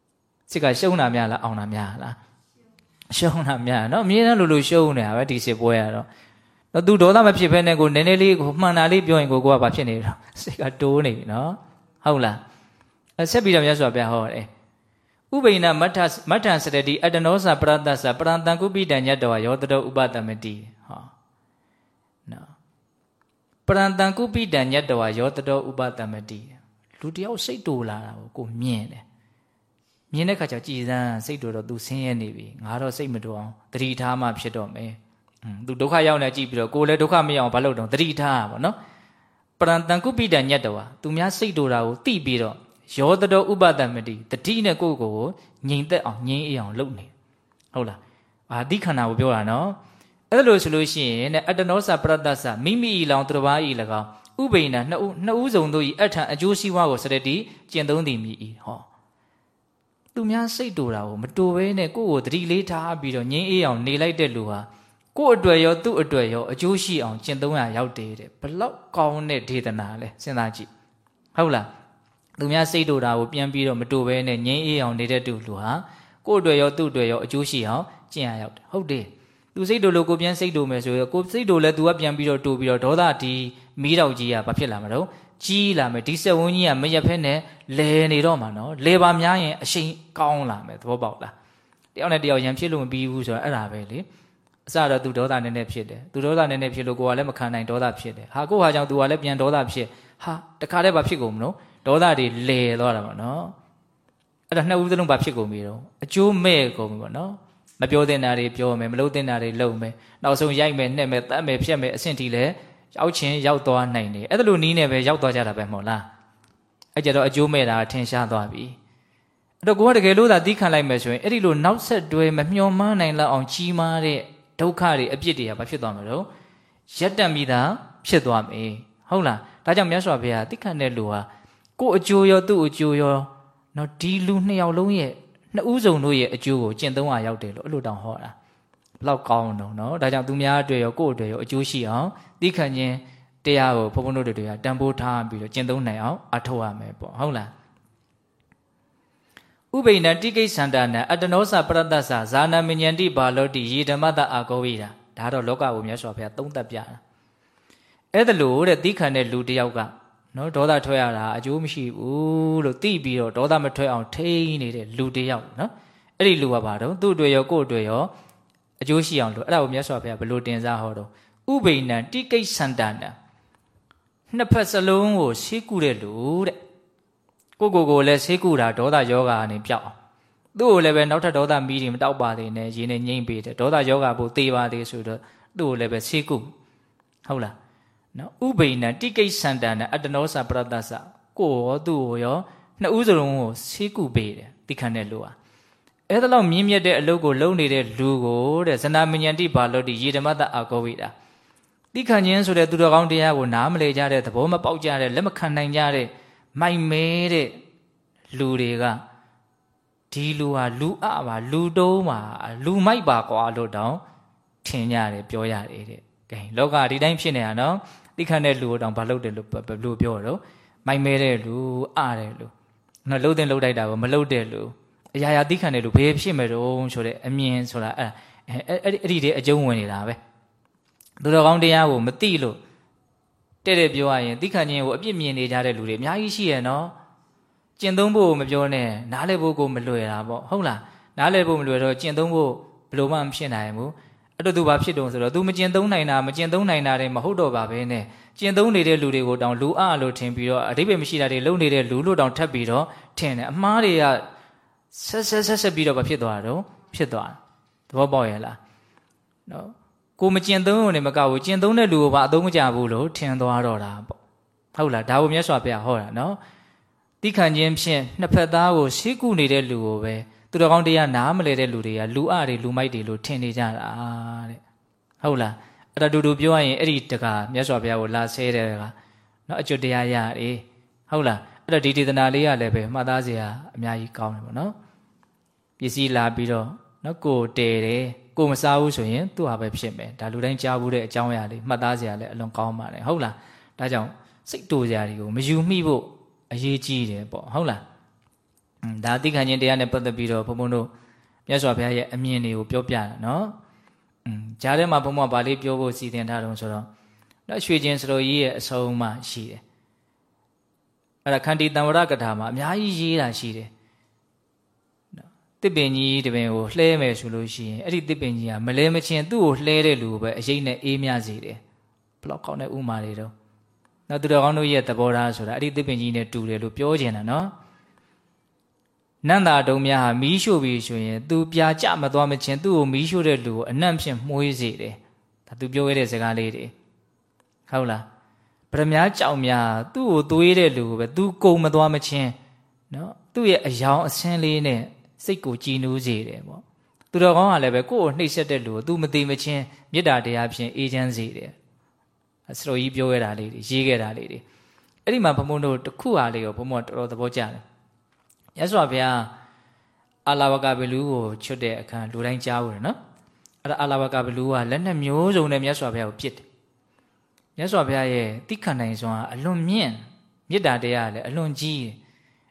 ။စစ်ကရှုံးတာများလားအောင်တာများလား။ရှုံးတာများနော်အမြဲတမ်းလိုလိုရှုံးနေတာပဲဒီစစ်ပွဲကတော့တော့သူဒေါသမဖြစ်ဘဲနဲ့ကိုနည်းနည်းလေးကိုမှန်တာလေးပြောရင်ကိုကိုကဘာဖြစ်နေတော့စိတ်ကတိုးနေပြီနော်ဟုတ်လားအဲဆက်ပြီးတော့မြတ်စွာဘုရားဟောတယ် ဥပိဏမထမထစရတိအတ္တနောသပရတ္တသပရံတံကုပိတံညတ္တဝယောတတောဥပတမတိဟောနော်ပရံတံကုပိတံညတ္တဝယောတတောဥပတမတိလူတယောက်စိတ်တူလာတာကိုကိုမြင်တယ်မြင်တဲ့ခါကျကြည်စမ်းစိတ်တို့တော့ तू ဆင်းရဲနေပြီငါတော့စိတ်မတူအောင်တတိထားမှဖြစ်တော့မယ်อืม तू ဒုက္ခရောက်နေကြည့်ပြီးတော့ကိုယ်လည်းဒုက္ခမရအောင်ဘာလုပ်တော့တတိထားပါနော်ပရံတန်ကုပိတံညတ်တော်သူများစိတ်တူတာကိုသိပြီးတော့ ယောတတော်ဥပဒမတိတတိနဲ့ကိုယ့်ကိုယ်ကိုငြိမ်သက်အောင်ငြိမ်အေးအောင်လုပ်နေဟုတ်လားအာတိခန္ဓာကိုပြောတာနော်အဲ့လိုဆိုလို့ရှိရင်တဲ့အတ္တနောစပရတ္တစမိမိဤလောင်သူတစ်ပါးဤ၎င်းဥပိဏနှစ်ဦးနှစ်ဦးစုံတို့ဤအထံအကျိုးစီးပွားကိုစရတိကျင့်သုံးသည်မြည်ဤဟောသူများစိတ်တူတာကိုမတူဘဲနဲ့ကိုယ့်ကိုတတိလေးထားပြီးတော့ငင်းအေးအောင်နေလိုက်တဲ့လူဟာကိုယ့်အတွက်ရောသူ့အတွက်ရောအကျိုးရှိအောင်ကျင့်သုံးရရောက်တယ်တဲ့ဘလောက်ကောင်းတဲ့ဒေသနာလဲစဉ်းစားကြည့်ဟုတ်လား သူများစိတ်တူတာကိုပြန်ပြီးတော့မတူဘဲနဲ့ငင်းအေးအောင်နေတဲ့တူလူဟာကိုယ့်အတွက်ရောသူ့အတွက်ရောအကျိုးရှိအောင်ကျင့်ရရောက်တယ်ဟုတ်တယ်သူစိတ်တူလို့ကိုပြန်စိတ်တူမယ်ဆိုရင်ကိုစိတ်တူလဲသူကပြန်ပြီးတော့တူပြီးတော့ဒေါသဒီမီးတောက်ကြီးကဘာဖြစ်လာမှာတော့ကြီးလာမယ်ဒီစက်ဝန်းကြီးကမရက်ဖဲနဲ့လဲနေတော့မှာနော်လဲပါများရင်အရှိန်ကောင်းလာမယ်သဘောပေါက်လားတယောက်နဲ့တယောက်ရန်ဖြစ်လို့မပြီးဘူးဆိုတော့အဲ့ဒါပဲလေအစတော့သူဒေါသနည်းနည်းဖြစ်တယ်သူဒေါသနည်းနည်းဖြစ်လို့ကိုကလည်းမခံနိုင်ဒေါသဖြစ်တယ်ဟာကိုဟာကြောင့်သူကလည်းပြန်ဒေါသဖြစ်ဟာတခါတည်းဘာဖြစ်ကုန်မလို့ ဒေါသတွေလဲသွားတာပေါ့နော်အဲ့ဒါနှစ်ဦးသလုံးဘာဖြစ်ကုန်ပြီတော့အကျိုးမဲ့ကုန်ပြီပေါ့နော်မပြောတဲ့နာတွေပြောမယ်မလုပ်တဲ့နာတွေလုပ်မယ်နောက်ဆုံးရိုက်မယ်နှက်မယ်တတ်မယ်ဖြတ်မယ်အဆင့်ထိလည်းရောက်ချင်းရောက်သွားနိုင်တယ်အဲ့ဒါလိုနီးနေပဲရောက်သွားကြတာပဲမဟုတ်လားအဲ့ကြတော့အကျိုးမဲ့တာထင်ရှားသွားပြီအဲ့တော့ကိုကတကယ်လို့သာတီးခံလိုက်မယ်ဆိုရင်အဲ့ဒီလိုနောက်ဆက်တွဲမမျှော်မှန်းနိုင်လောက်အောင်ကြီးမားတဲ့ဒုက္ခတွေအပြစ်တွေကဘာဖြစ်သွားမလို့ရက်တက်မိတာဖြစ်သွားမယ်ဟုတ်လားဒါကြောင့်မြတ်စွာဘုရားတိခတ်တဲ့လူဟာ ကို့အကျိုးရောသူ့အကျိုးရောနော်ဒီလူနှစ်ယောက်လုံးရဲ့နှစ်ဦးစုံတို့ရဲ့အကျိုးကိုကျင့်သုံးရရောက်တယ်လို့အဲ့လိုတောင်ဟောတာဘလောက်ကောင်းတော့နော်ဒါကြောင့်သူများအတွက်ရောကိုယ့်အတွက်ရောအကျိုးရှိအောင်သိခံခြင်းတရားကိုဘုန်းဘုန်းတို့တွေကတန်ဖိုးထားပြီးတော့ကျင့်သုံးနိုင်အောင်အထောက်ရမယ်ပေါ့ဟုတ်လားဥပိဏတိကိစ္ဆန္ဒနာအတ္တနောစပရတ္တသဇာနာမဉ္ဇတိဘာလောတိယေဓမ္မတအာကောဝိတာဒါတော့လောကကိုမြတ်စွာဘုရားသုံးသပ်ပြတာအဲ့ဒါလို့တဲ့သိခံတဲ့လူတယောက်က နော်ဒေါသထွက်ရတာအကျိုးမရှိဘူးလို့သိပြီးတော့ဒေါသမထွက်အောင်ထိန်းနေတဲ့လူတယောက်နော်အဲ့ဒီလူကဘာတော့သူ့အတွက်ရောကိုယ့်အတွက်ရောအကျိုးရှိအောင်လို့အဲ့ဒါကိုမြတ်စွာဘုရားဘယ်လိုတင်စားဟောတော့ဥပိဏတိကိစ္ဆန္ဒနာနှစ်ဖက်စလုံးကိုဆေးကုတဲ့လူတဲ့ကိုကိုကိုလည်းဆေးကုတာဒေါသယောဂါအနေပြောက်အောင်သူ့ကိုလည်းပဲနောက်ထပ်ဒေါသမီးတွေမတောက်ပါသေးနဲ့ရင်းနဲ့ငိမ့်ပေးတယ်ဒေါသယောဂါဘို့သေပါသေးဆိုတော့သူ့ကိုလည်းပဲဆေးကုဟုတ်လား နော်ဥပိဏတိကိစ္ဆန္ဒနာအတ္တနောစပရတ္တသကိုရောသူ့ကိုရောနှစ်ဦးစလုံးကိုဆေးကုပေးတယ်တိခတ်တဲ့လူဟာအဲ့ဒါလောက်မြင့်မြတ်တဲ့အလုပ်ကိုလုပ်နေတဲ့လူကိုတဲ့ဇနာမဉ္ဇတိဘာလို့ဒီရေဓမ္မတအာကောဝိတာတိခံခြင်းဆိုတဲ့သူတော်ကောင်းတရားကိုနားမလည်ကြတဲ့သဘောမပေါက်ကြတဲ့လက်မခံနိုင်ကြတဲ့မိုက်မဲတဲ့လူတွေကဒီလူဟာလူအပါလူတုံးပါလူမိုက်ပါကွာလို့တောင်ထင်ကြတယ်ပြောရတယ်တဲ့ကဲလောကဒီတိုင်းဖြစ်နေတာနော် တိခံတဲ့လူကိုတောင်ဘာလုပ်တယ်လို့ဘယ်လိုပြောတော့မိုက်မဲတဲ့လူအားတဲ့လူနော်လှုပ်တဲ့လှုပ်တိုက်တာကိုမလှုပ်တဲ့လူအရာရာတိခံတဲ့လူဘယ်ဖြစ်မယ်တော့ဆိုတဲ့အမြင်ဆိုတာအဲ့အဲအဲ့အဲ့ဒီတည်းအကျုံးဝင်နေတာပဲသူတော်ကောင်းတရားကိုမသိလို့တဲ့တဲ့ပြောရရင်သိခံခြင်းကိုအပြစ်မြင်နေကြတဲ့လူတွေအများကြီးရှိရဲ့နော်ကျင့်သုံးဖို့မပြောနဲ့နားလည်ဖို့ကိုမလွယ်တာပေါ့ဟုတ်လားနားလည်ဖို့မလွယ်တော့ကျင့်သုံးဖို့ဘယ်လိုမှမဖြစ်နိုင်ဘူး အဲ့တော့သူဘာဖြစ်တုံဆိုတော့ तू မကျင့်သုံးနိုင်တာမကျင့်သုံးနိုင်တာတွေမဟုတ်တော့ပါပဲနဲ့ကျင့်သုံးနေတဲ့လူတွေကိုတောင်လူအလို့ထင်ပြီးတော့အတိပ္ပယ်မရှိတာတွေလုံနေတဲ့လူလို့တောင်ထပ်ပြီးတော့ထင်တယ်အမှားတွေကဆက်ဆက်ဆက်ဆက်ပြီးတော့ဘာဖြစ်သွားတာတော့ဖြစ်သွားတာသဘောပေါက်ရဲ့လားနော်ကိုမကျင့်သုံးုံနဲ့မကဘူးကျင့်သုံးတဲ့လူကိုပါအသုံးမကျဘူးလို့ထင်သွားတော့တာပေါ့ဟုတ်လားဒါကိုမြတ်စွာဘုရားဟောတာနော်တိခံခြင်းဖြင့်နှစ်ဖက်သားကိုရှေးကုနေတဲ့လူကိုပဲ သူတော်ကောင်းတရားနားမလဲတဲ့လူတွေကလူအတွေလူမိုက်တွေလို့ထင်နေကြတာတဲ့ဟုတ်လားအဲ့ဒါတူတူပြောရရင်အဲ့ဒီတကမြတ်စွာဘုရားကိုလာဆဲတဲ့ကနော်အကျွတ်တရားရတယ်ဟုတ်လားအဲ့တော့ဒီဒေသနာလေးရလည်းပဲမှတ်သားစရာအများကြီးကောင်းတယ်ပေါ့နော်ပစ္စည်းလာပြီးတော့နော်ကိုတဲတယ်ကိုမစားဘူးဆိုရင်သူ့ဟာပဲဖြစ်မယ်ဒါလူတိုင်းကြားဘူးတဲ့အကြောင်းအရာလေးမှတ်သားစရာလည်းအလွန်ကောင်းပါတယ်ဟုတ်လားဒါကြောင့်စိတ်တူစရာတွေကိုမယူမိဖို့အရေးကြီးတယ်ပေါ့ဟုတ်လား ဒါသိခံခြင်းတရားနဲ့ပတ်သက်ပြီးတော့ဘုံဘုံတို့မြတ်စွာဘုရားရဲ့အမြင်တွေကိုပြောပြတာနော်อืมကြားထဲမှာဘုံဘုံဗာလေးပြောဖို့စီစဉ်ထားတော့ဆိုတော့နော်ရွှေကျင်စလိုကြီးရဲ့အဆုံးမှရှိတယ်အဲ့ဒါခန္တီတံဝရကထာမှာအများကြီးရေးတာရှိတယ်တစ်ပင်ကြီးတပင်ကိုလှဲမယ်ဆိုလို့ရှိရင်အဲ့ဒီတစ်ပင်ကြီးကမလဲမချင်းသူ့ကိုလှဲတဲ့လူကိုပဲအရေးနဲ့အေးမြစေတယ်ဘလောက်ကောင်းတဲ့ဥမာတွေတော့နောက်သူတော်ကောင်းတို့ရဲ့သဘောထားဆိုတာအဲ့ဒီတစ်ပင်ကြီးနဲ့တူတယ်လို့ပြောချင်တာနော် နန္တာတုံများဟာမီးရှို့ပြီးဆိုရင်သူပြာကျမသွားမချင်းသူ့ကိုမီးရှို့တဲ့လူကိုအနံ့ဖြင့်မှုေးစေတယ်ဒါသူပြောခဲ့တဲ့စကားလေးတွေဟုတ်လားပရမများကြောင်များသူ့ကိုသွေးတဲ့လူကိုပဲသူကုံမသွားမချင်းနော်သူ့ရဲ့အယောင်အဆင်းလေးနဲ့စိတ်ကိုကြည်နူးစေတယ်ပေါ့သူတော်ကောင်းကလည်းပဲကိုယ့်ကိုနှိပ်စက်တဲ့လူကိုသူမသိမချင်းမေတ္တာတရားဖြင့်အေးချမ်းစေတယ်အစတော်ကြီးပြောခဲ့တာလေးတွေရေးခဲ့တာလေးတွေအဲ့ဒီမှာဘုံဘုံတို့တခုဟာလေးကိုဘုံဘုံတော်တော်သဘောကျတယ် ရသော်ဘုရားအာလာဝကဘလူးကိုချွတ်တဲ့အခါလူတိုင်းကြားဘူးနော်အဲ့ဒါအာလာဝကဘလူးကလက်နဲ့မျိုးစုံနဲ့မြတ်စွာဘုရားကိုပြစ်တယ်မြတ်စွာဘုရားရဲ့တိခဏနိုင်စွာအလွန်မြင့်မေတ္တာတရားလည်းအလွန်ကြီးတယ်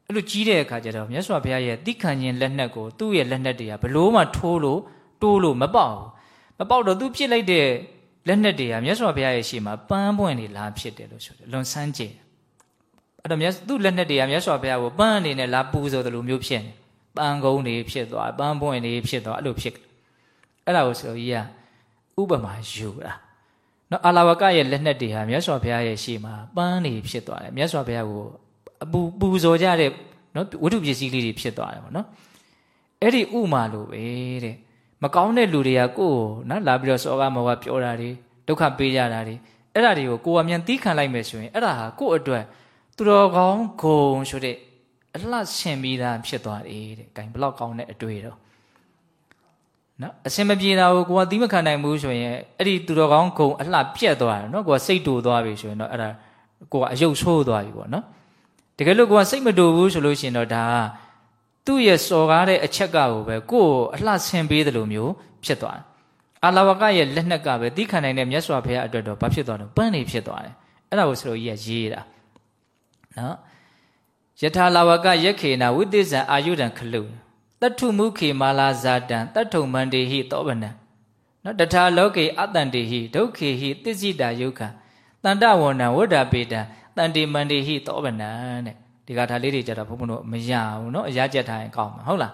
အဲ့လိုကြီးတဲ့အခါကျတော့မြတ်စွာဘုရားရဲ့တိခံခြင်းလက်နက်ကိုသူ့ရဲ့လက်နက်တွေကဘလို့မှထိုးလို့တိုးလို့မပေါက်ဘူးမပေါက်တော့သူပြစ်လိုက်တဲ့လက်နက်တွေကမြတ်စွာဘုရားရဲ့ရှေ့မှာပန်းပွင့်နေလာဖြစ်တယ်လို့ဆိုတယ်လွန်ဆန်းကျင် အဲ့တော့မြတ်သူ့လက်နက်တွေကမြတ်စွာဘုရားကိုပန်းအနေနဲ့လာပူဆိုတယ်လို့မျိုးဖြစ်နေပန်းကုန်းတွေဖြစ်သွားပန်းပွင့်တွေဖြစ်သွားအဲ့လိုဖြစ်အဲ့ဒါကိုဆိုကြီးကဥပမာယူတာနော်အာလာဝကရဲ့လက်နက်တွေဟာမြတ်စွာဘုရားရဲ့ရှေ့မှာပန်းတွေဖြစ်သွားတယ်မြတ်စွာဘုရားကိုအပူပူဇော်ကြတဲ့နော်ဝိတုပစ္စည်းလေးတွေဖြစ်သွားတယ်ပေါ့နော်အဲ့ဒီဥမာလိုပဲတဲ့မကောင်းတဲ့လူတွေကကိုယ်ကိုနော်လာပြီးတော့စောကမောကပြောတာတွေဒုက္ခပေးကြတာတွေအဲ့ဒါတွေကိုကိုယ်ကမြန်သီးခံလိုက်မယ်ဆိုရင်အဲ့ဒါဟာကိုယ့်အတွက် သူတော်ကောင်းဂုံဆိုတဲ့အလှရှင်ပြီးသားဖြစ်သွားတယ်တဲ့။ဂိုင်ဘလောက်ကောင်းတဲ့အတွေ့တော့နော်အစင်မပြေတာကိုကိုကသီးမခံနိုင်ဘူးဆိုရင်အဲ့ဒီသူတော်ကောင်းဂုံအလှပြက်သွားတယ်နော်ကိုကစိတ်တူသွားပြီဆိုရင်တော့အဲ့ဒါကိုကအယုတ်ဆိုးသွားပြီပေါ့နော်။တကယ်လို့ကိုကစိတ်မတူဘူးဆိုလို့ရှိရင်တော့ဒါသူ့ရဲ့စော်ကားတဲ့အချက်ကကိုပဲကိုယ်အလှဆင်ပေးတယ်လို့မျိုးဖြစ်သွားတယ်အာလဝကရဲ့လက်နက်ကပဲတိခံနိုင်တဲ့မြတ်စွာဘုရားအတွက်တော့ဘာဖြစ်သွားတော့ပန်းနေဖြစ်သွားတယ်အဲ့ဒါကိုဆိုလို့ကြီးကရေးတာ နော်ယထာလာဝကယက္ခေနာဝိသေဇံအာယုဒံခလုတထုမုခေမာလာဇာတံတထုံမန္တေဟိသောဗနံနော်တထာလောကေအတန္တေဟိဒုက္ခေဟိသစ္စိတာယုခံတန္တဝန္တံဝဒ္ဒပေတံတန္တိမန္တေဟိသောဗနံတဲ့ဒီကထာလေးတွေကြတော့ဘုန်းဘုန်းတို့မရဘူးနော်အရာကြက်ထားရင်ကောင်းမှာဟုတ်လား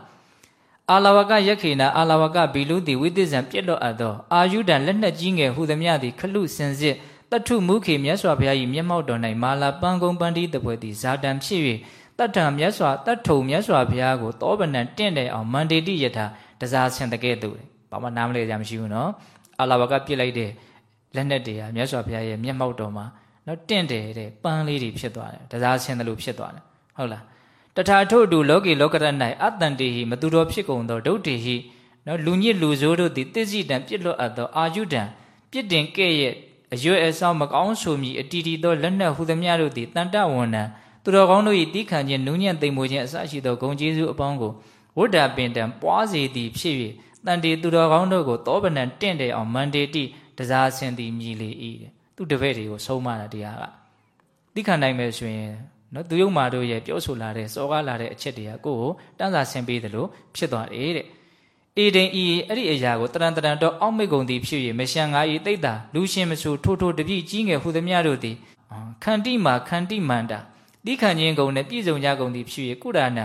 အာလဝကယက္ခိနာအာလဝကဘီလူတိဝိသဇံပြက်တော့အပ်သောအာယုဒံလက်နှက်ကြီးငယ်ဟူသည်မြသည်ခလုစင်စစ် တထုမူခေမြတ်စွာဘုရား၏မျက်မှောက်တော်၌မာလာပန်းကုံပန်းတီးတပွဲသည်ဇာတံဖြစ်၍တတ္ထမြတ်စွာတထုံမြတ်စွာဘုရားကိုတောပနံတင့်တယ်အောင်မန္တေတိယထာတစားဆင်တကဲ့သို့ဘာမှနားမလဲကြမရှိဘူးနော်အာလာဘကပြစ်လိုက်တဲ့လက်နဲ့တည်းဟာမြတ်စွာဘုရားရဲ့မျက်မှောက်တော်မှာနော်တင့်တယ်တဲ့ပန်းလေးတွေဖြစ်သွားတယ်တစားဆင်တယ်လို့ဖြစ်သွားတယ်ဟုတ်လားတထာထို့တူလောကီလောကရ၌အတန်တေဟိမသူတော်ဖြစ်ကုန်သောဒုဋ္ဌိဟိနော်လူညစ်လူဆိုးတို့သည်တစ္ဆိတံပြစ်လွတ်အပ်သောအာယုဒံပြစ်တင်ကဲ့ရဲ့ အရွယ်အဆောင်မကောင်းဆိုမည်အတီတီသောလက်နက်ဟုသမျှတို့သည်တန်တဝန္နံသူတော်ကောင်းတို့၏တိခံခြင်းနူးညံ့သိမ်မွေခြင်းအစရှိသောဂုံကျေးဇူးအပေါင်းကိုဝဋ္ဌပင်တံပွားစေသည်ဖြစ်၍တန်တေသူတော်ကောင်းတို့ကိုသောဗနံတင့်တယ်အောင်မန္တေတိတစားဆင်သည်မြည်လေ၏တဲ့သူတပည့်တွေကိုဆုံးမတာတရားကသိခံနိုင်မယ်ဆိုရင်နော်သူယုံမာတို့ရဲ့ပြောဆိုလာတဲ့စောကားလာတဲ့အချက်တွေကကိုယ့်ကိုတန်းစာဆင်ပေးတယ်လို့ဖြစ်သွားတယ်တဲ့ အေဒင်ဤအဲ့ဒီအရာကိုတရံတရံတော့အောက်မိတ်ကုန်သည်ဖြစ်၍မရှံငါဤတိတ်တာလူရှင်မဆူထိုးထိုးတပြည့်ကြီးငယ်ဟုသမျှတို့သည်ခန္တိမာခန္တိမန္တာတိခံခြင်းကုန်နဲ့ပြည့်စုံကြကုန်သည်ဖြစ်၍ကုရဏ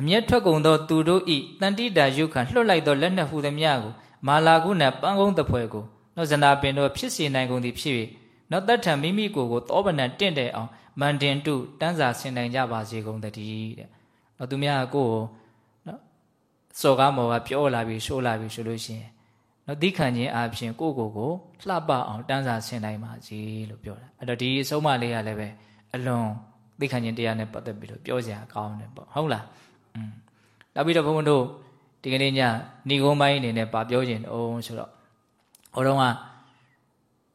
အမျက်ထွက်ကုန်သောသူတို့ဤတန်တိတာယုခံလွှတ်လိုက်သောလက်နက်ဟုသမျှကိုမာလာကုဏပန်းကုန်းတပွဲကိုနောဇနာပင်တို့ဖြစ်စေနိုင်ကုန်သည်ဖြစ်၍နောတတ်ထံမိမိကိုယ်ကိုသောဗနံတင့်တယ်အောင်မန္တင်တုတန်းစာဆင်နိုင်ကြပါစေကုန်တည်းတဲ့။တော့သူများကိုယ်ကိုနော် စော်ကားမော်ကပြောလာပြီးရှိုးလာပြီးဆိုလို့ရှိရင်နော်သီးခံခြင်းအပြင်ကိုယ့်ကိုယ်ကိုလှပအောင်တန်းစာဆင်နိုင်ပါစေလို့ပြောတာ။အဲ့တော့ဒီအဆုံးမလေးကလည်းပဲအလွန်သီးခံခြင်းတရားနဲ့ပတ်သက်ပြီးတော့ပြောစရာကောင်းတယ်ပေါ့ဟုတ်လား။อืมနောက်ပြီးတော့ဘုန်းဘုန်းတို့ဒီကနေ့ညဏီကုန်းပိုင်းအနေနဲ့ပါပြောခြင်းအောင်ဆိုတော့ဟောတော့က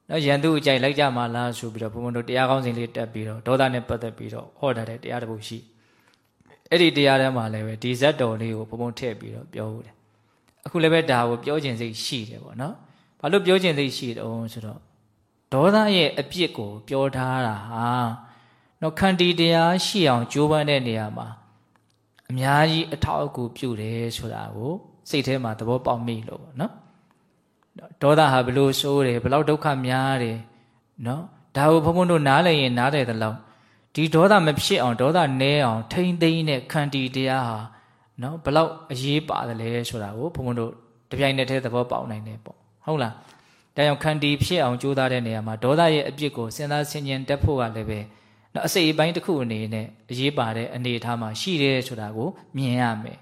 နော်ရန်သူအကြိုက်လိုက်ကြမှာလားဆိုပြီးတော့ဘုံဘုံတို့တရားကောင်းစဉ်လေးတက်ပြီးတော့ဒေါသနဲ့ပတ်သက်ပြီးတော့ဟောထားတဲ့တရားတစ်ပုဒ်ရှိ အဲ့ဒီတရားထဲမှာလည်းပဲဒီဇက်တော်လေးကိုဘုံဘုံထည့်ပြီးတော့ပြောဦးတယ်အခုလည်းပဲဒါကိုပြောခြင်းစိတ်ရှိတယ်ပေါ့နော်ဘာလို့ပြောခြင်းစိတ်ရှိတုံးဆိုတော့ဒေါသရဲ့အပြစ်ကို ပြောထားတာဟာနော်ခန္တီတရားရှိအောင်ကြိုးပမ်းတဲ့နေရာမှာအများကြီးအထောက်အကူပြုတယ်ဆိုတာကိုစိတ်ထဲမှာသဘောပေါက်မိလို့ပေါ့နော်ဒေါသဟာဘလို့ဆိုးတယ်ဘလောက်ဒုက္ခများတယ်နော်ဒါကိုဘုံဘုံတို့နားလည်ရင်နားတယ်သလောက် ဒီဒေါသမဖြစ်အောင်ဒေါသနည်းအောင်ထိမ့်သိမ့်တဲ့ခန္တီတရားဟာနော်ဘလောက်အရေးပါတယ်လဲဆိုတာကိုဘုံဘုံတို့တပြိုင်နက်တည်းသဘောပေါက်နိုင်တယ်ပေါ့ဟုတ်လားဒါကြောင့်ခန္တီဖြစ်အောင်ကြိုးစားတဲ့နေရာမှာဒေါသရဲ့အပြစ်ကိုစဉ်းစားဆင်ခြင်တတ်ဖို့ကလည်းပဲနော်အစိတ်အပိုင်းတစ်ခုအနေနဲ့အရေးပါတဲ့အနေအထားမှာရှိတယ်ဆိုတာကိုမြင်ရမယ်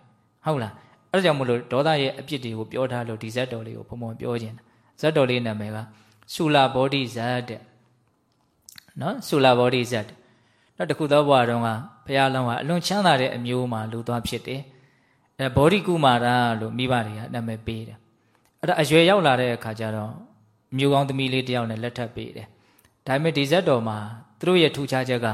ဟုတ်လားအဲဒါကြောင့်မလို့ဒေါသရဲ့အပြစ်တွေကိုပြောထားလို့ဒီဇက်တော်လေးကိုဘုံဘုံပြောခြင်းဇက်တော်လေးနာမည်ကဆူလာဘောဓိဇတ်တဲ့နော်ဆူလာဘောဓိဇတ် နောက်တစ်ခုသောဘဝတုန်းကဘုရားလောင်းကအလွန်ချမ်းသာတဲ့အမျိုးမှာလူသွားဖြစ်တယ်အဲဘောဓိကုမာရလို့မိဘတွေကနာမည်ပေးတယ်အဲ့ဒါအရွယ်ရောက်လာတဲ့အခါကျတော့မျိုးကောင်းသမီးလေးတယောက်နဲ့လက်ထပ်ပေးတယ်ဒါပေမဲ့ဒီဇက်တော်မှာသူတို့ရဲ့ထူခြားချက်က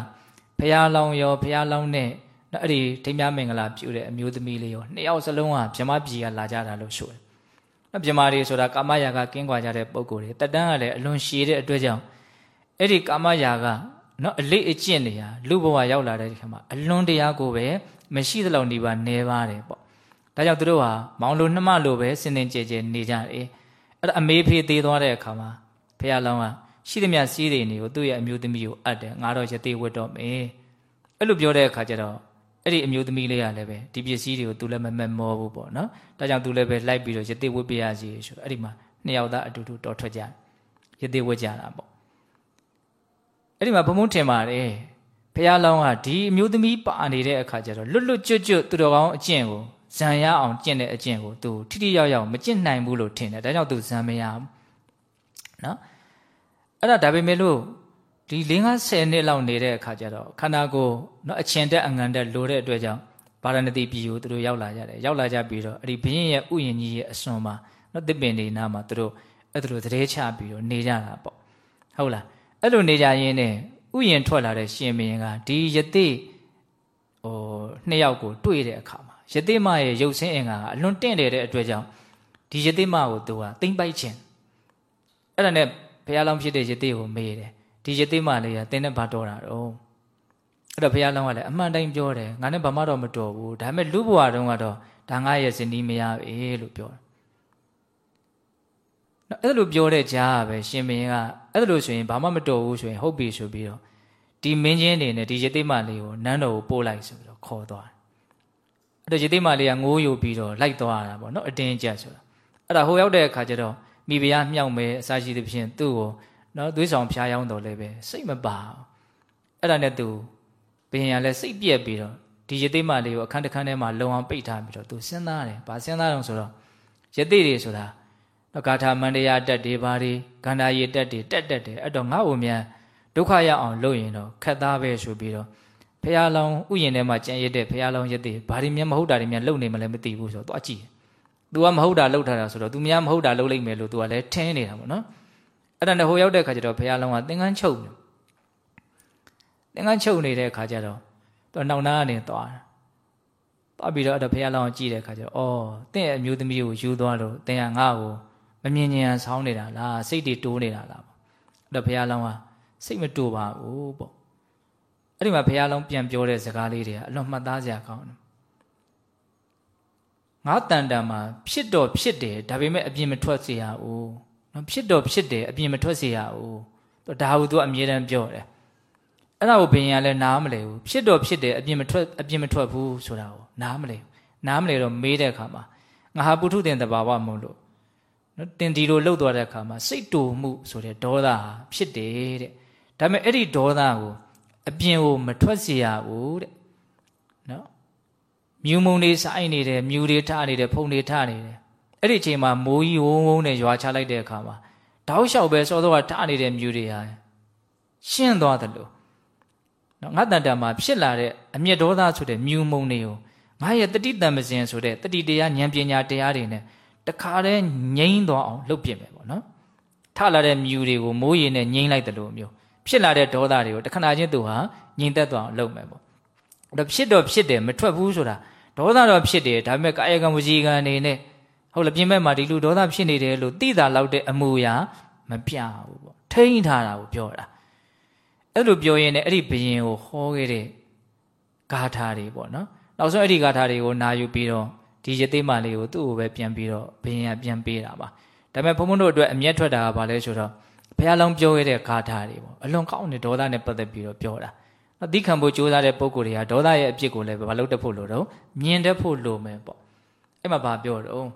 ဘုရားလောင်းရောဘုရားလောင်းနဲ့နော်အဲ့ဒီထိမ်းများမင်္ဂလာပြုတဲ့အမျိုးသမီးလေးရောနှစ်ယောက်စလုံးဟာမြမပြည်ကလာကြတာလို့ဆိုတယ်။နော်မြမတွေဆိုတာကာမရာဂကင်းကွာကြတဲ့ပုံကိုယ်တွေတတန်းကလည်းအလွန်ရှည်တဲ့အတွက်ကြောင့်အဲ့ဒီကာမရာဂ နော်အလေးအကျင့်တွေဟာလူဘဝရောက်လာတဲ့ခါမှာအလွန်တရားကိုပဲမရှိသလောက်နေပါနေပါတယ်ပေါ့။ဒါကြောင့်သူတို့ဟာမောင်လိုနှမလိုပဲစင်စင်ကြဲကြဲနေကြတယ်။အဲ့ဒါအမေဖေးသေးသွားတဲ့အခါမှာဖះလောင်းကရှိသမျှစီးတွေနေကိုသူ့ရဲ့အမျိုးသမီးကိုအပ်တယ်ငါတော့ရသေးဝတ်တော့မယ်။အဲ့လိုပြောတဲ့အခါကျတော့အဲ့ဒီအမျိုးသမီးလေးကလည်းပဲဒီပစ္စည်းတွေကိုသူလည်းမမက်မောဘူးပေါ့နော်ဒါကြောင့်သူလည်းပဲလိုက်ပြီးတော့ရသေးဝတ်ပြရစီဆိုတော့အဲ့ဒီမှာနှစ်ယောက်သားအတူတူတော်ထွက်ကြရသေးဝတ်ကြတာပေါ့ အဲ့ဒီမှာဘုံဘုံထင်ပါတယ်ဘုရားလောင်းကဒီအမျိုးသမီးပါနေတဲ့အခါကျတော့လွတ်လွတ်ကျွတ်ကျွတ်သူတော်ကောင်းအကျင့်ကိုဇံရအောင်ကျင့်တဲ့အကျင့်ကိုသူထိထိရောက်ရောက်မကျင့်နိုင်ဘူးလို့ထင်တယ်ဒါကြောင့်သူဇံမရဘူးနော်အဲ့ဒါဒါပေမဲ့လို့ဒီ၄50နှစ်လောက်နေတဲ့အခါကျတော့ခန္ဓာကိုယ်နော်အချင်တက်အငံတက်လိုတဲ့အတွက်ကြောင့်ဗာရဏတိပြည်ကိုသူတို့ရောက်လာကြတယ်ရောက်လာကြပြီးတော့အဲ့ဒီဘုရင်ရဲ့ဥယျာဉ်ကြီးရဲ့အစွန်မှာနော်တစ်ပင်နေနာမှာသူတို့အဲ့ဒါလိုသတိချပြီးတော့နေကြတာပေါ့ဟုတ်လား အဲ့လိုနေကြရင်းနဲ့ဥယျာဉ်ထွက်လာတဲ့ရှင်ဘုရင်ကဒီယသိဟိုနှစ်ယောက်ကိုတွေ့တဲ့အခါမှာယသိမရဲ့ရုပ်ဆင်းအင်္ဂါကအလွန်တင့်တယ်တဲ့အတွက်ကြောင့်ဒီယသိမကိုသူကသိမ့်ပိုက်ခြင်းအဲ့ဒါနဲ့ဘုရားလောင်းဖြစ်တဲ့ယသိကိုမေးတယ်ဒီရသေးမလေးကတင်းနဲ့ဘာတော်တာတော့အဲ့တော့ဘုရားလောင်းကလည်းအမှန်တိုင်းပြောတယ်ငါနဲ့ဘာမှတော့မတော်ဘူးဒါပေမဲ့လူဘဝတုန်းကတော့ဒါငါရဲ့ဇနီးမရပဲလို့ပြောတယ်နော်အဲ့လိုပြောတဲ့ကြားကပဲရှင်မင်းက အဲ့လိုဆိုရင်ဘာမှမတော်ဘူးဆိုရင်ဟုတ်ပြီဆိုပြီးတော့ဒီမင်းချင်းနေနဲ့ဒီရသေးမလေးကိုနန်းတော်ကိုပို့လိုက်ဆိုပြီးတော့ခေါ်သွားတယ်အဲ့တော့ရသေးမလေးကငိုးယူပြီးတော့လိုက်သွားတာပေါ့နော်အတင်းကြပ်ဆိုတာအဲ့ဒါဟိုရောက်တဲ့အခါကျတော့မိဖုရားမြောက်မဲအစာရှိသဖြင့်သူ့ကိုနော်သွေးဆောင်ဖျားယောင်းတော်လည်းပဲစိတ်မပါအဲ့ဒါနဲ့သူဘယင်ကလည်းစိတ်ပြက်ပြီးတော့ဒီယသိမလေးကိုအခန်းတစ်ခန်းထဲမှာလုံအောင်ပိတ်ထားပြီးတော့သူစဉ်းစားတယ်ဘာစဉ်းစားတော့ဆိုတော့ယသိတွေဆိုတာ တော့ဂါထာမန္တရားတက်တွေဘာတွေကန္တာရီတက်တွေတက်တက်တယ်အဲ့တော့ငါ့ကိုမြန်ဒုက္ခရအောင်လုပ်ရင်တော့ခက်သားပဲဆိုပြီးတော့ဖះလောင်ဥယျင်ထဲမှာကြံရတဲ့ဖះလောင်ယသိဘာတွေမြန်မဟုတ်တာတွေမြန်လုပ်နေမလဲမသိဘူးဆိုတော့သွားကြည့်တယ်။ तू ကမဟုတ်တာလုပ်ထားတာဆိုတော့ तू မြန်မဟုတ်တာလုပ်လိုက်မယ်လို့ तू ကလည်းထင်းနေတာပေါ့နော်။အဲ့ဒါနဲ့ဟိုရောက်တဲ့ခါကျတော့ဘုရားလုံးကသင်္ကန်းချုပ်နေသင်္ကန်းချုပ်နေတဲ့ခါကျတော့သူနောက်နာကနေသွားတာသွားပြီးတော့အဲ့ဒါဘုရားလုံးကိုကြည့်တဲ့ခါကျတော့အော်သင်ရဲ့အမျိုးသမီးကိုယူသွားလို့သင်ကငါ့ကို မမြင်ဉဏ်ဆောင်းနေတာလားစိတ်တွေတိုးနေတာလားပေါ့အဲ့တော့ဘုရားလုံးကစိတ်မတိုးပါဘူးပေါ့အဲ့ဒီမှာဘုရားလုံးပြန်ပြောတဲ့စကားလေးတွေကအလွန်မှတ်သားစရာကောင်းတယ်ငါတန်တန်မှာဖြစ်တော့ဖြစ်တယ်ဒါပေမဲ့အပြင်မထွက်စေရဘူးနော်ဖြစ်တော့ဖြစ်တယ်အပြင်မထွက်စေရဘူးဒါဟုသူအမြဲတမ်းပြောတယ်အဲ့ဒါကိုဘင်ရလည်းနားမလဲဘူးဖြစ်တော့ဖြစ်တယ်အပြင်မထွက်အပြင်မထွက်ဘူးဆိုတာကိုနားမလဲနားမလဲတော့မေးတဲ့အခါမှာငါဟာပုထုတင်တဘာဝမဟုတ်လို့ နော်တင်ဒီလိုလှုပ်သွားတဲ့အခါမှာစိတ်တူမှုဆိုတဲ့ဒေါသဟာဖြစ်တယ်တဲ့ဒါပေမဲ့အဲ့ဒီဒေါသကိုအပြင်ကိုမထွက်စေရဘူးတဲ့နော်မြူမုံတွေစိုင်းနေတယ်မြူတွေထနေတယ်ဖုန်တွေထနေတယ်အဲ့ဒီအချိန်မှာမိုးကြီးဝုန်းဝုန်းနဲ့ရွာချလိုက်တဲ့အခါမှာတောက်လျှောက်ပဲစောစောကထနေတဲ့မြူတွေဟာရှင်းသွားတယ်လို့နော်ငါတန်တမှာဖြစ်လာတဲ့အမျက်ဒေါသဆိုတဲ့မြူမုံတွေကိုငါရဲ့တတိတံမစင်ဆိုတဲ့တတိတရားဉာဏ်ပညာတရားတွေနဲ့ တခါတည်းငြိမ့်သွားအောင်လုပ်ပြမယ်ပေါ့နော်ထလာတဲ့မြူတွေကိုမိုးရေနဲ့ငြိမ့်လိုက်တယ်လို့မျိုးဖြစ်လာတဲ့ဒေါသတွေကိုတခဏချင်းသူဟာငြိမ်သက်သွားအောင်လုပ်မယ်ပေါ့အဲ့တော့ဖြစ်တော့ဖြစ်တယ်မထွက်ဘူးဆိုတာဒေါသတော့ဖြစ်တယ်ဒါပေမဲ့ကာယကံဝစီကံအနေနဲ့ဟုတ်လားပြင်မဲ့မှာဒီလူဒေါသဖြစ်နေတယ်လို့သိတာလောက်တဲ့အမှုရာမပြဘူးပေါ့ထိန်းထားတာကိုပြောတာအဲ့လိုပြောရင်လည်းအဲ့ဒီဘယင်ကိုဟောခဲ့တဲ့ဂါထာတွေပေါ့နော်နောက်ဆုံးအဲ့ဒီဂါထာတွေကိုနာယူပြီးတော့ ဒီရသေးမလေးကိုသူ့ကိုပဲပြန်ပြီးတော့ဘယင်ကပြန်ပေးတာပါဒါပေမဲ့ဘုံဘုံတို့အတွက်အမျက်ထွက်တာကဘာလဲဆိုတော့ဘုရားလုံးပြောခဲ့တဲ့ဂါထာတွေပေါ့အလွန်ကောင်းတဲ့ဒေါသနဲ့ပတ်သက်ပြီးတော့ပြောတာအသိခံဖို့ကြိုးစားတဲ့ပုံကိုယ်တွေကဒေါသရဲ့အဖြစ်ကိုလည်းဘာလို့တက်ဖို့လို့တော့မြင်တတ်ဖို့လိုမယ်ပေါ့အဲ့မှာဘာပြောတော့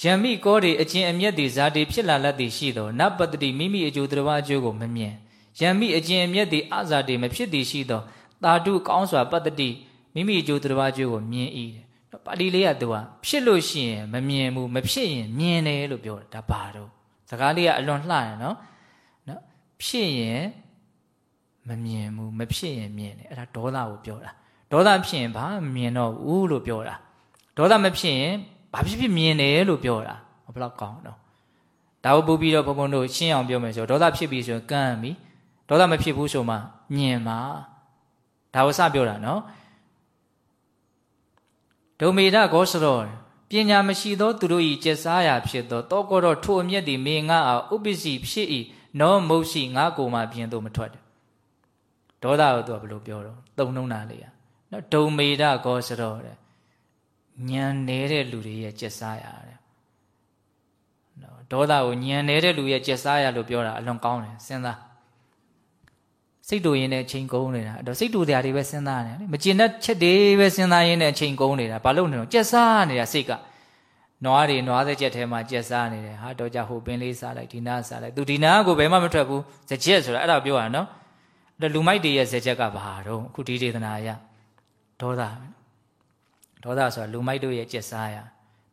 ယံမိကောတွေအချင်းအမျက်တွေဇာတိဖြစ်လာလက်တွေရှိသောနပတ္တိမိမိအကျိုးတရားအကျိုးကိုမမြင်ယံမိအချင်းအမျက်တွေအဇာတိမဖြစ်သည်ရှိသော တာတုကောင်းစွာပတ္တိမိမိအကျိုးတရားအကျိုးကိုမြင်၏ပါဠိလေးကသူကဖြစ်လို့ရှိရင်မမြင်ဘူးမဖြစ်ရင်မြင်တယ်လို့ပြောတာဒါပါတော့စကားလေးကအလွန်လှတယ်နော်နော်ဖြစ်ရင်မမြင်ဘူးမဖြစ်ရင်မြင်တယ်အဲ့ဒါဒေါသကိုပြောတာဒေါသဖြစ်ရင်ဘာမမြင်တော့ဘူးလို့ပြောတာဒေါသမဖြစ်ရင်ဘာဖြစ်ဖြစ်မြင်တယ်လို့ပြောတာဘယ်လောက်ကောင်းတော့ဒါကိုပို့ပြီးတော့ဘုံဘုံတို့ရှင်းအောင်ပြောမယ်ဆိုတော့ဒေါသဖြစ်ပြီဆိုရင်ကန့်ပြီဒေါသမဖြစ်ဘူးဆိုမှမြင်မှာ ဒါကိုစပြောတာနော်ဒုမေဒဂောစရောပညာမရှိသောသူတို့၏ကျက်စားရာဖြစ်သောတောကောတော့ထိုအမျက်သည်မေငါအားဥပ္ပစီဖြစ်၏နောမုတ်စီငါကိုမှပြင်သို့မထွက်တယ်ဒေါသကိုသူကဘယ်လိုပြောတော့သုံးနှုံးတာလေးอ่ะနော်ဒုမေဒဂောစရောတဲ့ညံနေတဲ့လူတွေရဲ့ကျက်စားရာတဲ့နော်ဒေါသကိုညံနေတဲ့လူရဲ့ကျက်စားရာလို့ပြောတာအလွန်ကောင်းတယ်စဉ်းစား စိတ်တူရင်လည်းအချိန်ကုန်နေတာအဲ့တော့စိတ်တူတရားတွေပဲစဉ်းစားနေတယ်မကျင်တဲ့ချက်တွေပဲစဉ်းစားရင်းနဲ့အချိန်ကုန်နေတာဘာလို့နေတော့ကြက်စားနေတာစိတ်ကနွားတွေနွားတဲ့ချက်ထဲမှာကြက်စားနေတယ်ဟာတော့ကြဟိုပင်လေးစားလိုက်ဒီနားစားလိုက်သူဒီနားကိုဘယ်မှမထွက်ဘူးဇက်ချက်ဆိုတာအဲ့ဒါပြောရနော်အဲ့လူမိုက်တွေရဲ့ဇက်ချက်ကဘာတော့အခုဒီဒေသနာရဒေါသဒေါသဆိုတာလူမိုက်တို့ရဲ့ကြက်စားရ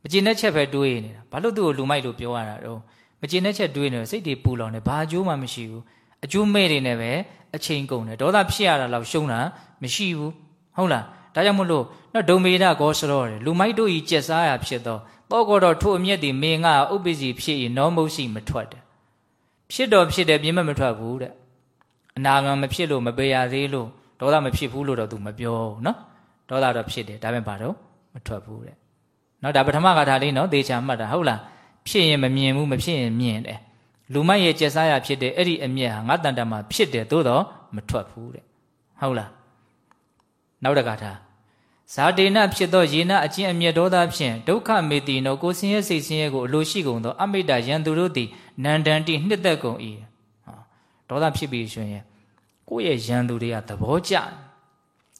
မကျင်တဲ့ချက်ပဲတွေးနေတာဘာလို့သူ့ကိုလူမိုက်လို့ပြောရတာတော့မကျင်တဲ့ချက်တွေးနေစိတ်တွေပူလောင်နေဘာအကျိုးမှမရှိဘူး အကျိုးမဲ့တွေနဲ့ပဲအချိန်ကုန်တယ်ဒေါသဖြစ်ရတာလောက်ရှုံးတာမရှိဘူးဟုတ်လားဒါကြောင့်မလို့နော်ဒုံမေဒကောစရောတယ်လူမိုက်တို့ဤကျက်စားရဖြစ်သောတောကောတော့ထို့အမျက်ဒီမေငါဥပ္ပစီဖြစ်၏နောမုတ်စီမထွက်တယ်ဖြစ်တော့ဖြစ်တယ်ပြင်းမမထွက်ဘူးတဲ့အနာဂံမဖြစ်လို့မပေရသေးလို့ဒေါသမဖြစ်ဘူးလို့တော့သူမပြောဘူးနော်ဒေါသတော့ဖြစ်တယ်ဒါပေမဲ့ဘာတော့မထွက်ဘူးတဲ့နော်ဒါပထမကထာလေးနော်သေချာမှတ်တာဟုတ်လားဖြစ်ရင်မမြင်ဘူးမဖြစ်ရင်မြင်တယ် လူမိုက်ရဲ့ကျက်စားရဖြစ်တဲ့အဲ့ဒီအမျက်ဟာငါတန်တမှာဖြစ်တယ်သို့တော့မထွက်ဘူးတဲ့ဟုတ်လားနောက်တကထားဇာတေနဖြစ်သောယေနအချင်းအမျက်ဒေါသဖြင့်ဒုက္ခမေတိနောကိုဆင်းရဲစိတ်ဆင်းရဲကိုအလိုရှိကုန်သောအမိတ္တယံသူတို့သည်နန္တန်တိနှစ်သက်ကုန်၏ဒေါသဖြစ်ပြီဆိုရင်ကိုယ့်ရဲ့ယံသူတွေကသဘောကျ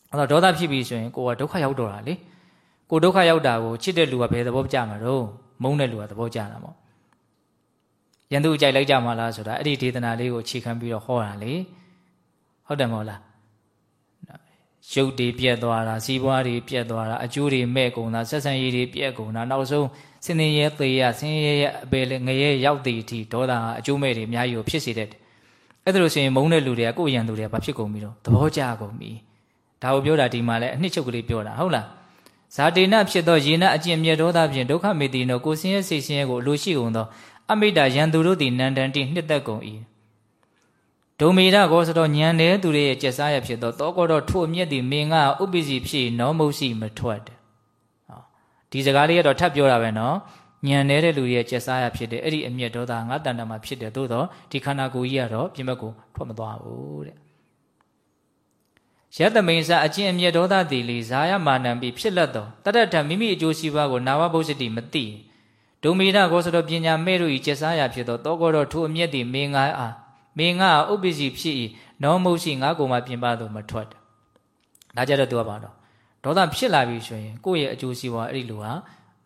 အဲ့တော့ဒေါသဖြစ်ပြီဆိုရင်ကိုကဒုက္ခရောက်တော့တာလေကိုဒုက္ခရောက်တာကိုချစ်တဲ့လူကဘယ်သဘောကျမှာတော့မုန်းတဲ့လူကသဘောကျတာပေါ့ ရန်သူကြိုက်လိုက်ကြမှာလားဆိုတာအဲ့ဒီဒေသနာလေးကိုအခြေခံပြီးတော့ဟောတာလေဟုတ်တယ်မဟုတ်လားရုပ်တွေပြက်သွားတာစီးပွားတွေပြက်သွားတာအကျိုးတွေမဲ့ကုန်တာဆက်ဆံရေးတွေပြက်ကုန်တာနောက်ဆုံးစင်နေရဲသေးရဆင်းရဲရဲ့အပေငရဲရောက်တဲ့အထိဒေါသအကျိုးမဲ့တွေအများကြီးကိုဖြစ်စေတဲ့အဲ့ဒါလို့ဆိုရင်မုန်းတဲ့လူတွေကကိုယ့်ရန်သူတွေကဘာဖြစ်ကုန်ပြီတော့သဘောကျကုန်ပြီဒါကိုပြောတာဒီမှာလဲအနှစ်ချုပ်ကလေးပြောတာဟုတ်လားဇာတိနဖြစ်သောယေနအကျင့်မြတ်ဒေါသဖြင့်ဒုက္ခမေတိနောကိုဆင်းရဲစိတ်ဆင်းရဲကိုအလိုရှိကုန်သော အမိတ္တယံသူတို့သည်နန္တန်တိနှစ်သက်ကုန်၏ဒုံမေရကောဆိုတော့ညံတဲ့သူတွေရဲ့ကျက်စားရဖြစ်သောတောကောတော့ထို့အမျက်သည်မင်္ဂဥပ္ပစီဖြစ်နောမုတ်စီမထွက်တယ်ဟောဒီစကားလေးကတော့ထပ်ပြောတာပဲနော်ညံနေတဲ့လူရဲ့ကျက်စားရဖြစ်တယ်အဲ့ဒီအမျက်ဒေါသငါတန်တမှာဖြစ်တယ်သို့တော့ဒီခန္ဓာကိုယ်ကြီးကတော့ပြင်ဘက်ကိုထွက်မသွားဘူးတဲ့ယတမိန်စာအကျင့်အမြတ်ဒေါသတိလေဇာယမာနံပြီးဖြစ်လက်တော်တတ္ထမိမိအကျိုးစီးပွားကိုနာဝဘုစတိမသိ ဒုမေဒကောစတော်ပညာမဲ့တို့ဤကျက်စားရဖြစ်သောတောကောတော်ထိုအမြတ်တိမေငါအားမေငါဥပ္ပစီဖြစ်၏နောမုတ်ရှိငါကိုမှပြင်ပသို့မထွက်ဒါကြတော့သူကပါတော့ဒေါသဖြစ်လာပြီဆိုရင်ကိုယ့်ရဲ့အကျိုးစီးပွားအဲ့ဒီလူဟာ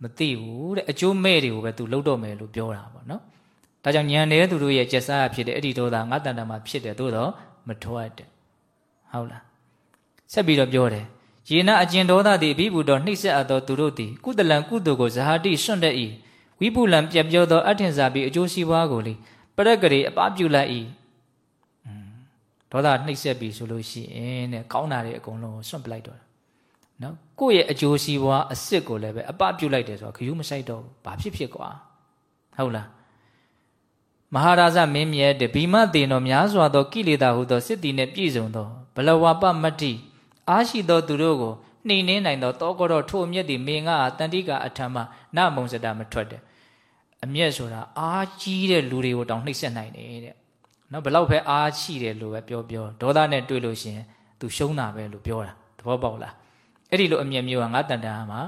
မသိဘူးတဲ့အကျိုးမဲ့တွေကိုပဲသူလှုပ်တော့မယ်လို့ပြောတာပေါ့နော်ဒါကြောင့်ညံနေတဲ့သူတို့ရဲ့ကျက်စားရဖြစ်တဲ့အဲ့ဒီဒေါသငါတန်တမှာဖြစ်တယ်သို့တော့မထွက်တဲ့ဟုတ်လားဆက်ပြီးတော့ပြောတယ်ယေနအကျင်ဒေါသသည်အဘိဗုတော်နှိမ့်ဆက်အပ်သောသူတို့သည်ကုသလံကုသိုလ်ကိုဇဟာတိစွန့်တတ်၏ ဝိပုလံပြက်ပြောသောအထင်စာပြီးအကျိုးစီးပွားကိုလေပရက်ကလေးအပပြုလိုက်၏ဒေါသနှိမ့်ဆက်ပြီဆိုလို့ရှိရင်တဲ့ကောင်းတာတွေအကုန်လုံးစွန့်ပလိုက်တော့နော်ကိုယ့်ရဲ့အကျိုးစီးပွားအစ်စ်ကိုလည်းပဲအပပြုလိုက်တယ်ဆိုတော့ခရူးမဆိုင်တော့ဘူးဘာဖြစ်ဖြစ်ကွာဟုတ်လားမဟာရာဇမင်းမြတ်တဲ့ဘီမတေနောများစွာသောကိလေသာဟုသောစစ်တီနှင့်ပြည့်စုံသောဘလဝပမတ္တိအားရှိသောသူတို့ကို နှိမ်နှင်းနိုင်သောတောကောတော့ထိုအမျက်သည်မေငါတန်တိကအထမနမုံစတာမထွက်တယ်အမျက်ဆိုတာအားကြီးတဲ့လူတွေကိုတောင်နှိပ်စက်နိုင်တယ်တဲ့နော်ဘလောက်ပဲအားရှိတယ်လို့ပဲပြောပြောဒေါသနဲ့တွေ့လို့ရှိရင် तू ရှုံးတာပဲလို့ပြောတာသဘောပေါက်လားအဲ့ဒီလိုအမျက်မျိုးကငါတန်တန်မှာ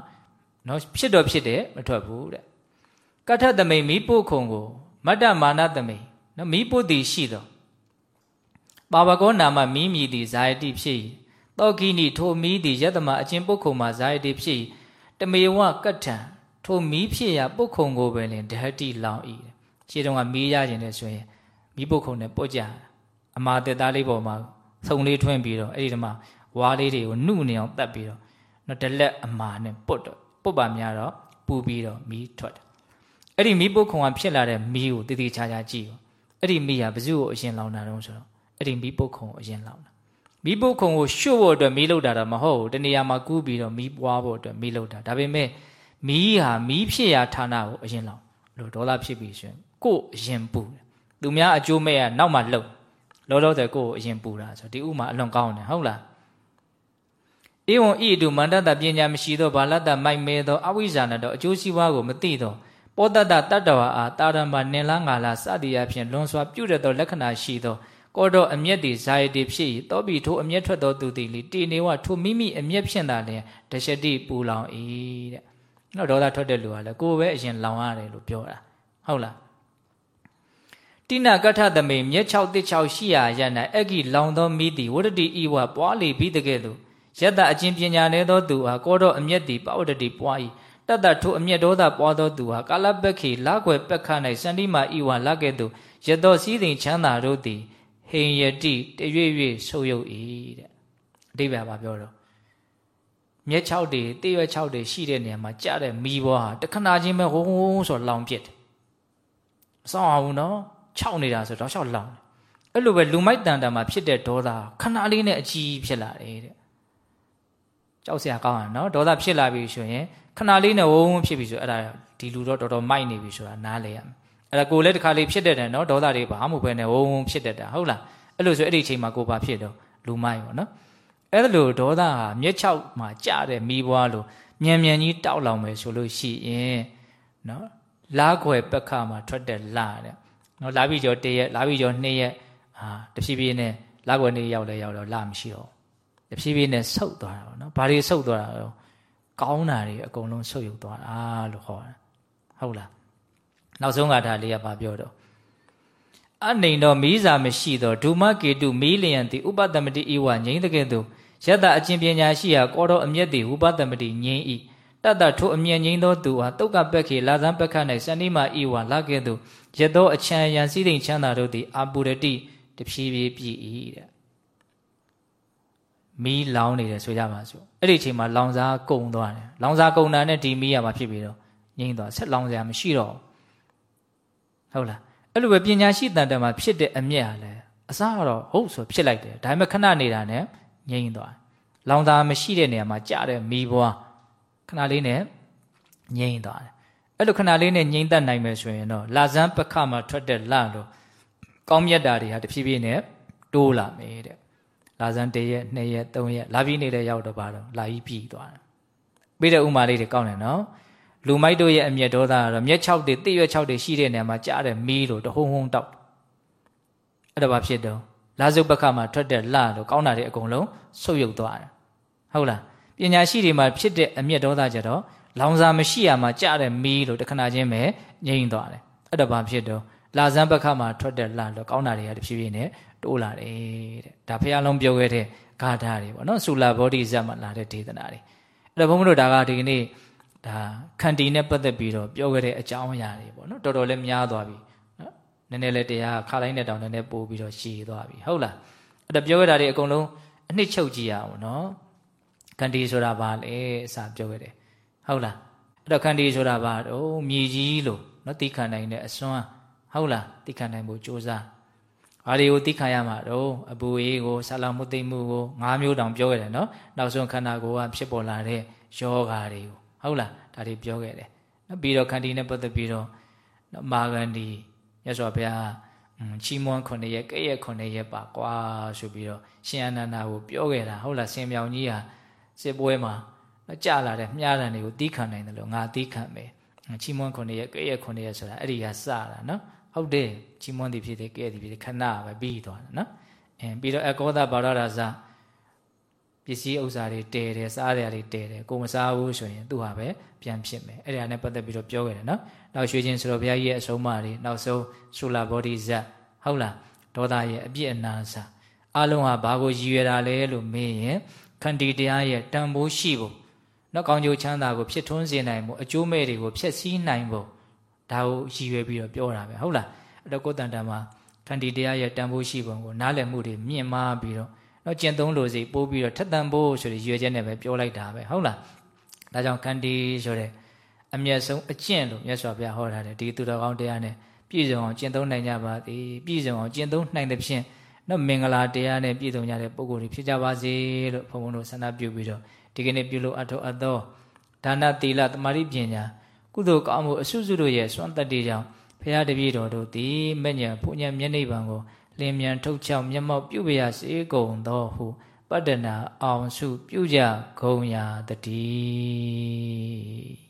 နော်ဖြစ်တော့ဖြစ်တယ်မထွက်ဘူးတဲ့ကထသမိန်မီးပို့ခုံကိုမတ္တမာနသမိန်နော်မီးပို့သည်ရှိသောပါဝကောနာမမီးမြည်သည်ဇာယတိဖြစ်၏ တောကိနိထိုမီးသည်ယတမအချင်းပုတ်ခုံမှာဇာယတိဖြစ်၏တမေဝကတ္ထံထိုမီးဖြစ်ရာပုတ်ခုံကိုပဲလင်ဒဟတိလောင်၏ခြေတုံးကမီးရခြင်းနဲ့ဆိုရင်မီးပုတ်ခုံနဲ့ပုတ်ကြအမာတက်သားလေးပေါ်မှာဆုံလေးထွင်းပြီးတော့အဲ့ဒီမှာဝါးလေးတွေကိုနှုနေအောင်တတ်ပြီးတော့နော်တလက်အမာနဲ့ပုတ်တော့ပုတ်ပါများတော့ပူပြီးတော့မီးထွက်တယ်အဲ့ဒီမီးပုတ်ခုံကဖြစ်လာတဲ့မီးကိုတည်တည်ချာချာကြည့်ရောအဲ့ဒီမီးဟာဘယ်သူ့ကိုအရင်လောင်တာတုံးဆိုတော့အဲ့ဒီမီးပုတ်ခုံကိုအရင်လောင်တာ မီးပုတ်ခုံကိုရှို့ဖို့အတွက်မီးလောက်တာတော့မဟုတ်ဘူးတနေရာမှာကူးပြီးတော့မီးပွားဖို့အတွက်မီးလောက်တာဒါပေမဲ့မီးဟာမီးဖြစ်ရာဌာနကိုအရင်လောင်လို့ဒေါသဖြစ်ပြီးရှင်ကို့အရင်ပူတယ်သူများအကျိုးမဲ့ကနောက်မှလှုပ်လောလောဆယ်ကို့ကိုအရင်ပူတာဆိုဒီဥမာအလွန်ကောင်းတယ်ဟုတ်လားဧဝံဤတုမန္တတပညာမရှိသောဘာလတမိုက်မဲသောအဝိဇ္ဇာနတောအကျိုးစီးပွားကိုမသိသောပောတတတတ္တဝါအားတာရမ္မာနင်လားငါလားစသည်အဖြစ်လွန်စွာပြုတဲ့သောလက္ခဏာရှိသော ကောတော့အမျက်တွေဇာယတိဖြစ်၏တောပြီထိုအမျက်ထွက်သောသူသည်လေတေနေဝထိုမိမိအမျက်ဖြင့်သာလျင်တရှတိပူလောင်၏တဲ့နော်ဒေါသထွက်တဲ့လူကလည်းကိုယ်ပဲအရင်လောင်ရတယ်လို့ပြောတာဟုတ်လားတိနာကထသမိမျက်6တစ်6ရှိရာရ၌အဂိလောင်သောမိသည်ဝရတိဤဝပွားလေပြီးတကဲ့သို့ယတအချင်းပညာနေသောသူဟာကောတော့အမျက်သည်ပဝတတိပွား၏တတ္တထိုအမျက်ဒေါသပွားသောသူဟာကာလပက္ခိလာကွယ်ပက္ခ၌စန္ဒီမာဤဝလာကဲ့သို့ယတောစည်းသိင်ချမ်းသာတို့သည် ဟိန်ယတိတရွေ့ရွေ့ဆုပ်ယုပ်၏တဲ့အတိပ္ပယ်ပါပြောတော့မျက်6တွေတေးရွက်6တွေရှိတဲ့နေရာမှာကြတဲ့မီးဘွားဟာတခဏချင်းပဲဝုန်းဝုန်းဆိုလောင်ပြစ်တယ်မဆောင်အောင်နော်6နေတာဆိုတော့6လောင်အဲ့လိုပဲလူမိုက်တန်တန်မှာဖြစ်တဲ့ဒေါသခဏလေးနဲ့အကြီးဖြစ်လာတယ်တဲ့ကြောက်စရာကောင်းတာနော်ဒေါသဖြစ်လာပြီဆိုရင်ခဏလေးနဲ့ဝုန်းဝုန်းဖြစ်ပြီဆိုအဲ့ဒါဒီလူတော့တော်တော်မိုက်နေပြီဆိုတာနားလဲရမယ် အဲ့ဒါကိုလည်းတစ်ခါလေးဖြစ်တတ်တယ်နော်ဒေါသတွေဘာမှမပဲနဲ့ဝုန်းဝုန်းဖြစ်တတ်တာဟုတ်လားအဲ့လိုဆိုအဲ့ဒီအချိန်မှာကိုဘာဖြစ်တော့လူမိုက်ပေါ့နော်အဲ့ဒါလိုဒေါသဟာမျက်ခြောက်မှာကြတဲ့မိဘွားလိုမြန်မြန်ကြီးတောက်လောင်မယ်ဆိုလို့ရှိရင်နော်လားခွယ်ပက္ခမှာထွက်တဲ့လာတဲ့နော်လာပြီးကျော်တရက်လာပြီးကျော်နှစ်ရက်ဟာတဖြည်းဖြည်းနဲ့လားခွယ်နေရောက်လဲရောက်တော့လာမရှိတော့တဖြည်းဖြည်းနဲ့ဆုတ်သွားတာပေါ့နော်ဘာတွေဆုတ်သွားတာလဲကောင်းတာတွေအကုန်လုံးဆုတ်ယုတ်သွားတာလို့ခေါ်တာဟုတ်လား နောက်ဆုံးကဒါလေးကဘာပြောတော့အနေတော်မီးစာမရှိသောဒုမကေတုမီးလျံတိဥပတမတိဤဝငိမ့်တကဲ့သို့ယတအချင်းပညာရှိရာကောတော်အမျက်တိဥပတမတိငိမ့်ဤတတထိုအမျက်ငိမ့်သောသူဟာတုတ်ကပက်ခေလာဇံပက်ခ၌စန္ဒီမာဤဝလာကဲ့သို့ယသောအချံယံစည်းသိမ်ချမ်းသာတို့သည်အာပုရတိတဖြည်းဖြည်းပြည့်၏တဲ့မီးလောင်နေတယ်ဆိုကြပါစို့အဲ့ဒီအချိန်မှာလောင်စားကုန်သွားတယ်လောင်စားကုန်တာနဲ့ဒီမီးကမှဖြစ်ပြီးတော့ငိမ့်သွားဆက်လောင်စရာမရှိတော့ ဟုတ်လားအဲ့လိုပဲပညာရှိတန်တမှာဖြစ်တဲ့အမျက်ဟာလဲအစကတော့ဟုတ်ဆိုဖြစ်လိုက်တယ်ဒါပေမဲ့ခဏနေတာနဲ့ငိမ့်သွားလောင်သားမရှိတဲ့နေရာမှာကြားတဲ့မီးပွားခဏလေးနဲ့ငိမ့်သွားတယ်အဲ့လိုခဏလေးနဲ့ငိမ့်တတ်နိုင်မယ်ဆိုရင်တော့လာဇန်ပခမှာထွက်တဲ့လတော့ကောင်းမြတ်တာတွေဟာတဖြည်းဖြည်းနဲ့တိုးလာမယ်တဲ့လာဇန်၁ရက်၂ရက်၃ရက်လာပြီးနေတဲ့ရောက်တော့ပါတော့လာကြီးပြည်သွားတယ်ပြီးတဲ့ဥမာလေးတွေကောင်းတယ်နော် လူမိုက်တို့ရဲ့အမျက်ဒေါသကတော့မျက်6တွေတိရွက်6တွေရှိတဲ့နေရာမှာကြားတယ်မီးလို့တဟုံဟုံတောက်အဲ့ဒါဘာဖြစ်တော့လာစုပက္ခမှာထွက်တဲ့လလို့ကောင်းတာတွေအကုန်လုံးဆုတ်ယုတ်သွားတယ်ဟုတ်လားပညာရှိတွေမှာဖြစ်တဲ့အမျက်ဒေါသကြတော့လောင်စာမရှိရမှာကြတဲ့မီးလို့တခဏချင်းပဲငြိမ့်သွားတယ်အဲ့တော့ဘာဖြစ်တော့လာဇန်ဘက်ခမှာထွက်တဲ့လလို့ကောင်းတာတွေကတဖြည်းဖြည်းနဲ့တိုးလာတယ်တဲ့ဒါဖះလုံးပြောခဲ့တဲ့ဂါထာတွေပေါ့နော်ဆူလာဘောဓိဇတ်မှာလာတဲ့ဒေသနာတွေအဲ့တော့ဘုန်းဘုန်းတို့ဒါကဒီကနေ့ ဒါခန္တီနဲ့ပတ်သက်ပြီးတော့ပြောခဲ့တဲ့အကြောင်းအရာတွေပေါ့နော်တော်တော်လေးများသွားပြီနော်နည်းနည်းလေးတရားခါလိုက်တဲ့တောင်နည်းနည်းပို့ပြီးတော့ရှည်သွားပြီဟုတ်လားအဲ့တော့ပြောခဲ့တာတွေအကုန်လုံးအနှစ်ချုပ်ကြည့်ရအောင်နော်ခန္တီဆိုတာဘာလဲအစာပြောခဲ့တယ်ဟုတ်လားအဲ့တော့ခန္တီဆိုတာဘာတော့မြေကြီးလို့နော်တိခန္နိုင်တဲ့အစွမ်းဟုတ်လားတိခန္နိုင်ဖို့ကြိုးစားဘာတွေကိုတိခါရမှာတော့အပူအေးကိုဆာလောင်မှုသိမ့်မှုကို၅မျိုးတောင်ပြောခဲ့တယ်နော်နောက်ဆုံးခန္ဓာကိုယ်ကဖြစ်ပေါ်လာတဲ့ယောဂါတွေကို ဟုတ်လားဒါတွေပြောခဲ့တယ်နော်ပြီးတော့ခန္တီနဲ့ပတ်သက်ပြီးတော့မာဂန္ဒီရသော်ဘုရားချီးမွမ်း9ရက်ကဲ့ရဲ့9ရက်ပါကွာဆိုပြီးတော့ရှင်အနန္ဒာကိုပြောခဲ့တာဟုတ်လားဆင်မြောင်ကြီးဟာစစ်ပွဲမှာကြလာတဲ့မြားတံတွေကိုတီးခံနိုင်တယ်လို့ငါတီးခံမယ်ချီးမွမ်း9ရက်ကဲ့ရဲ့9ရက်ဆိုတာအဲ့ဒီဟာစတာနော်ဟုတ်တယ်ချီးမွမ်းသည်ဖြစ်တယ်ကဲ့သည်ဖြစ်တယ်ခဏပဲပြီးသွားတယ်နော်အဲပြီးတော့အကောသဘာရရာဇ ပစ္စည်းဥစ္စာတွေတဲတယ်စားရတယ်တွေတဲတယ်ကိုမစားဘူးဆိုရင်သူ့ဟာပဲပြန်ဖြစ်မယ်အဲ့ဒါနဲ့ပတ်သက်ပြီးတော့ပြောခဲ့တယ်နော်နောက်ရွှေချင်းဆိုတော့ဘုရားကြီးရဲ့အဆုံးအမတွေနောက်ဆုံးဆူလာဘောဓိဇတ်ဟုတ်လားဒေါသရဲ့အပြစ်အနာစာအလုံးဟာဘာကိုရည်ရွယ်တာလဲလို့မေးရင်ခန္တီတရားရဲ့တန်ဖိုးရှိဖို့နောက်ကောင်းကျိုးချမ်းသာကိုဖြစ်ထွန်းစေနိုင်ဖို့အကျိုးမဲ့တွေကိုဖျက်ဆီးနိုင်ဖို့ဒါကိုရည်ရွယ်ပြီးတော့ပြောတာပဲဟုတ်လားအဲ့တော့ကိုယ်တန်တန်မှာခန္တီတရားရဲ့တန်ဖိုးရှိပုံကိုနားလည်မှုတွေမြင့်မားပြီးတော့ နောက်ကျင့်သုံးလို့စိပိုးပြီးတော့ထက်တန်ဖို့ဆိုတဲ့ရည်ရွယ်ချက်နဲ့ပဲပြောလိုက်တာပဲဟုတ်လားဒါကြောင့်ခန္တီဆိုတဲ့အမျက်ဆုံးအကျင့်လို့မြတ်စွာဘုရားဟောထားတယ်ဒီသူတော်ကောင်းတရားနဲ့ပြည့်စုံအောင်ကျင့်သုံးနိုင်ကြပါသည်ပြည့်စုံအောင်ကျင့်သုံးနိုင်တဲ့ဖြင့်နော်မင်္ဂလာတရားနဲ့ပြည့်စုံကြတဲ့ပုဂ္ဂိုလ်တွေဖြစ်ကြပါစေလို့ဘုန်းဘုန်းတို့ဆန္ဒပြုပြီးတော့ဒီကနေ့ပြုလို့အထောအပ်သောဒါနသီလတမာတိပညာကုသိုလ်ကောင်းမှုအစွစုတို့ရဲ့စွမ်းတတ္တိကြောင့်ဖရာတပည့်တော်တို့သည်မညံဘုညံမျက်နှိပ်ပံကို လင်းမြန်ထုတ်ချောက်မျက်မှောက်ပြုပရစေကုန်သောဟုပတ္တနာအောင်စုပြုကြဂုံရာတည်း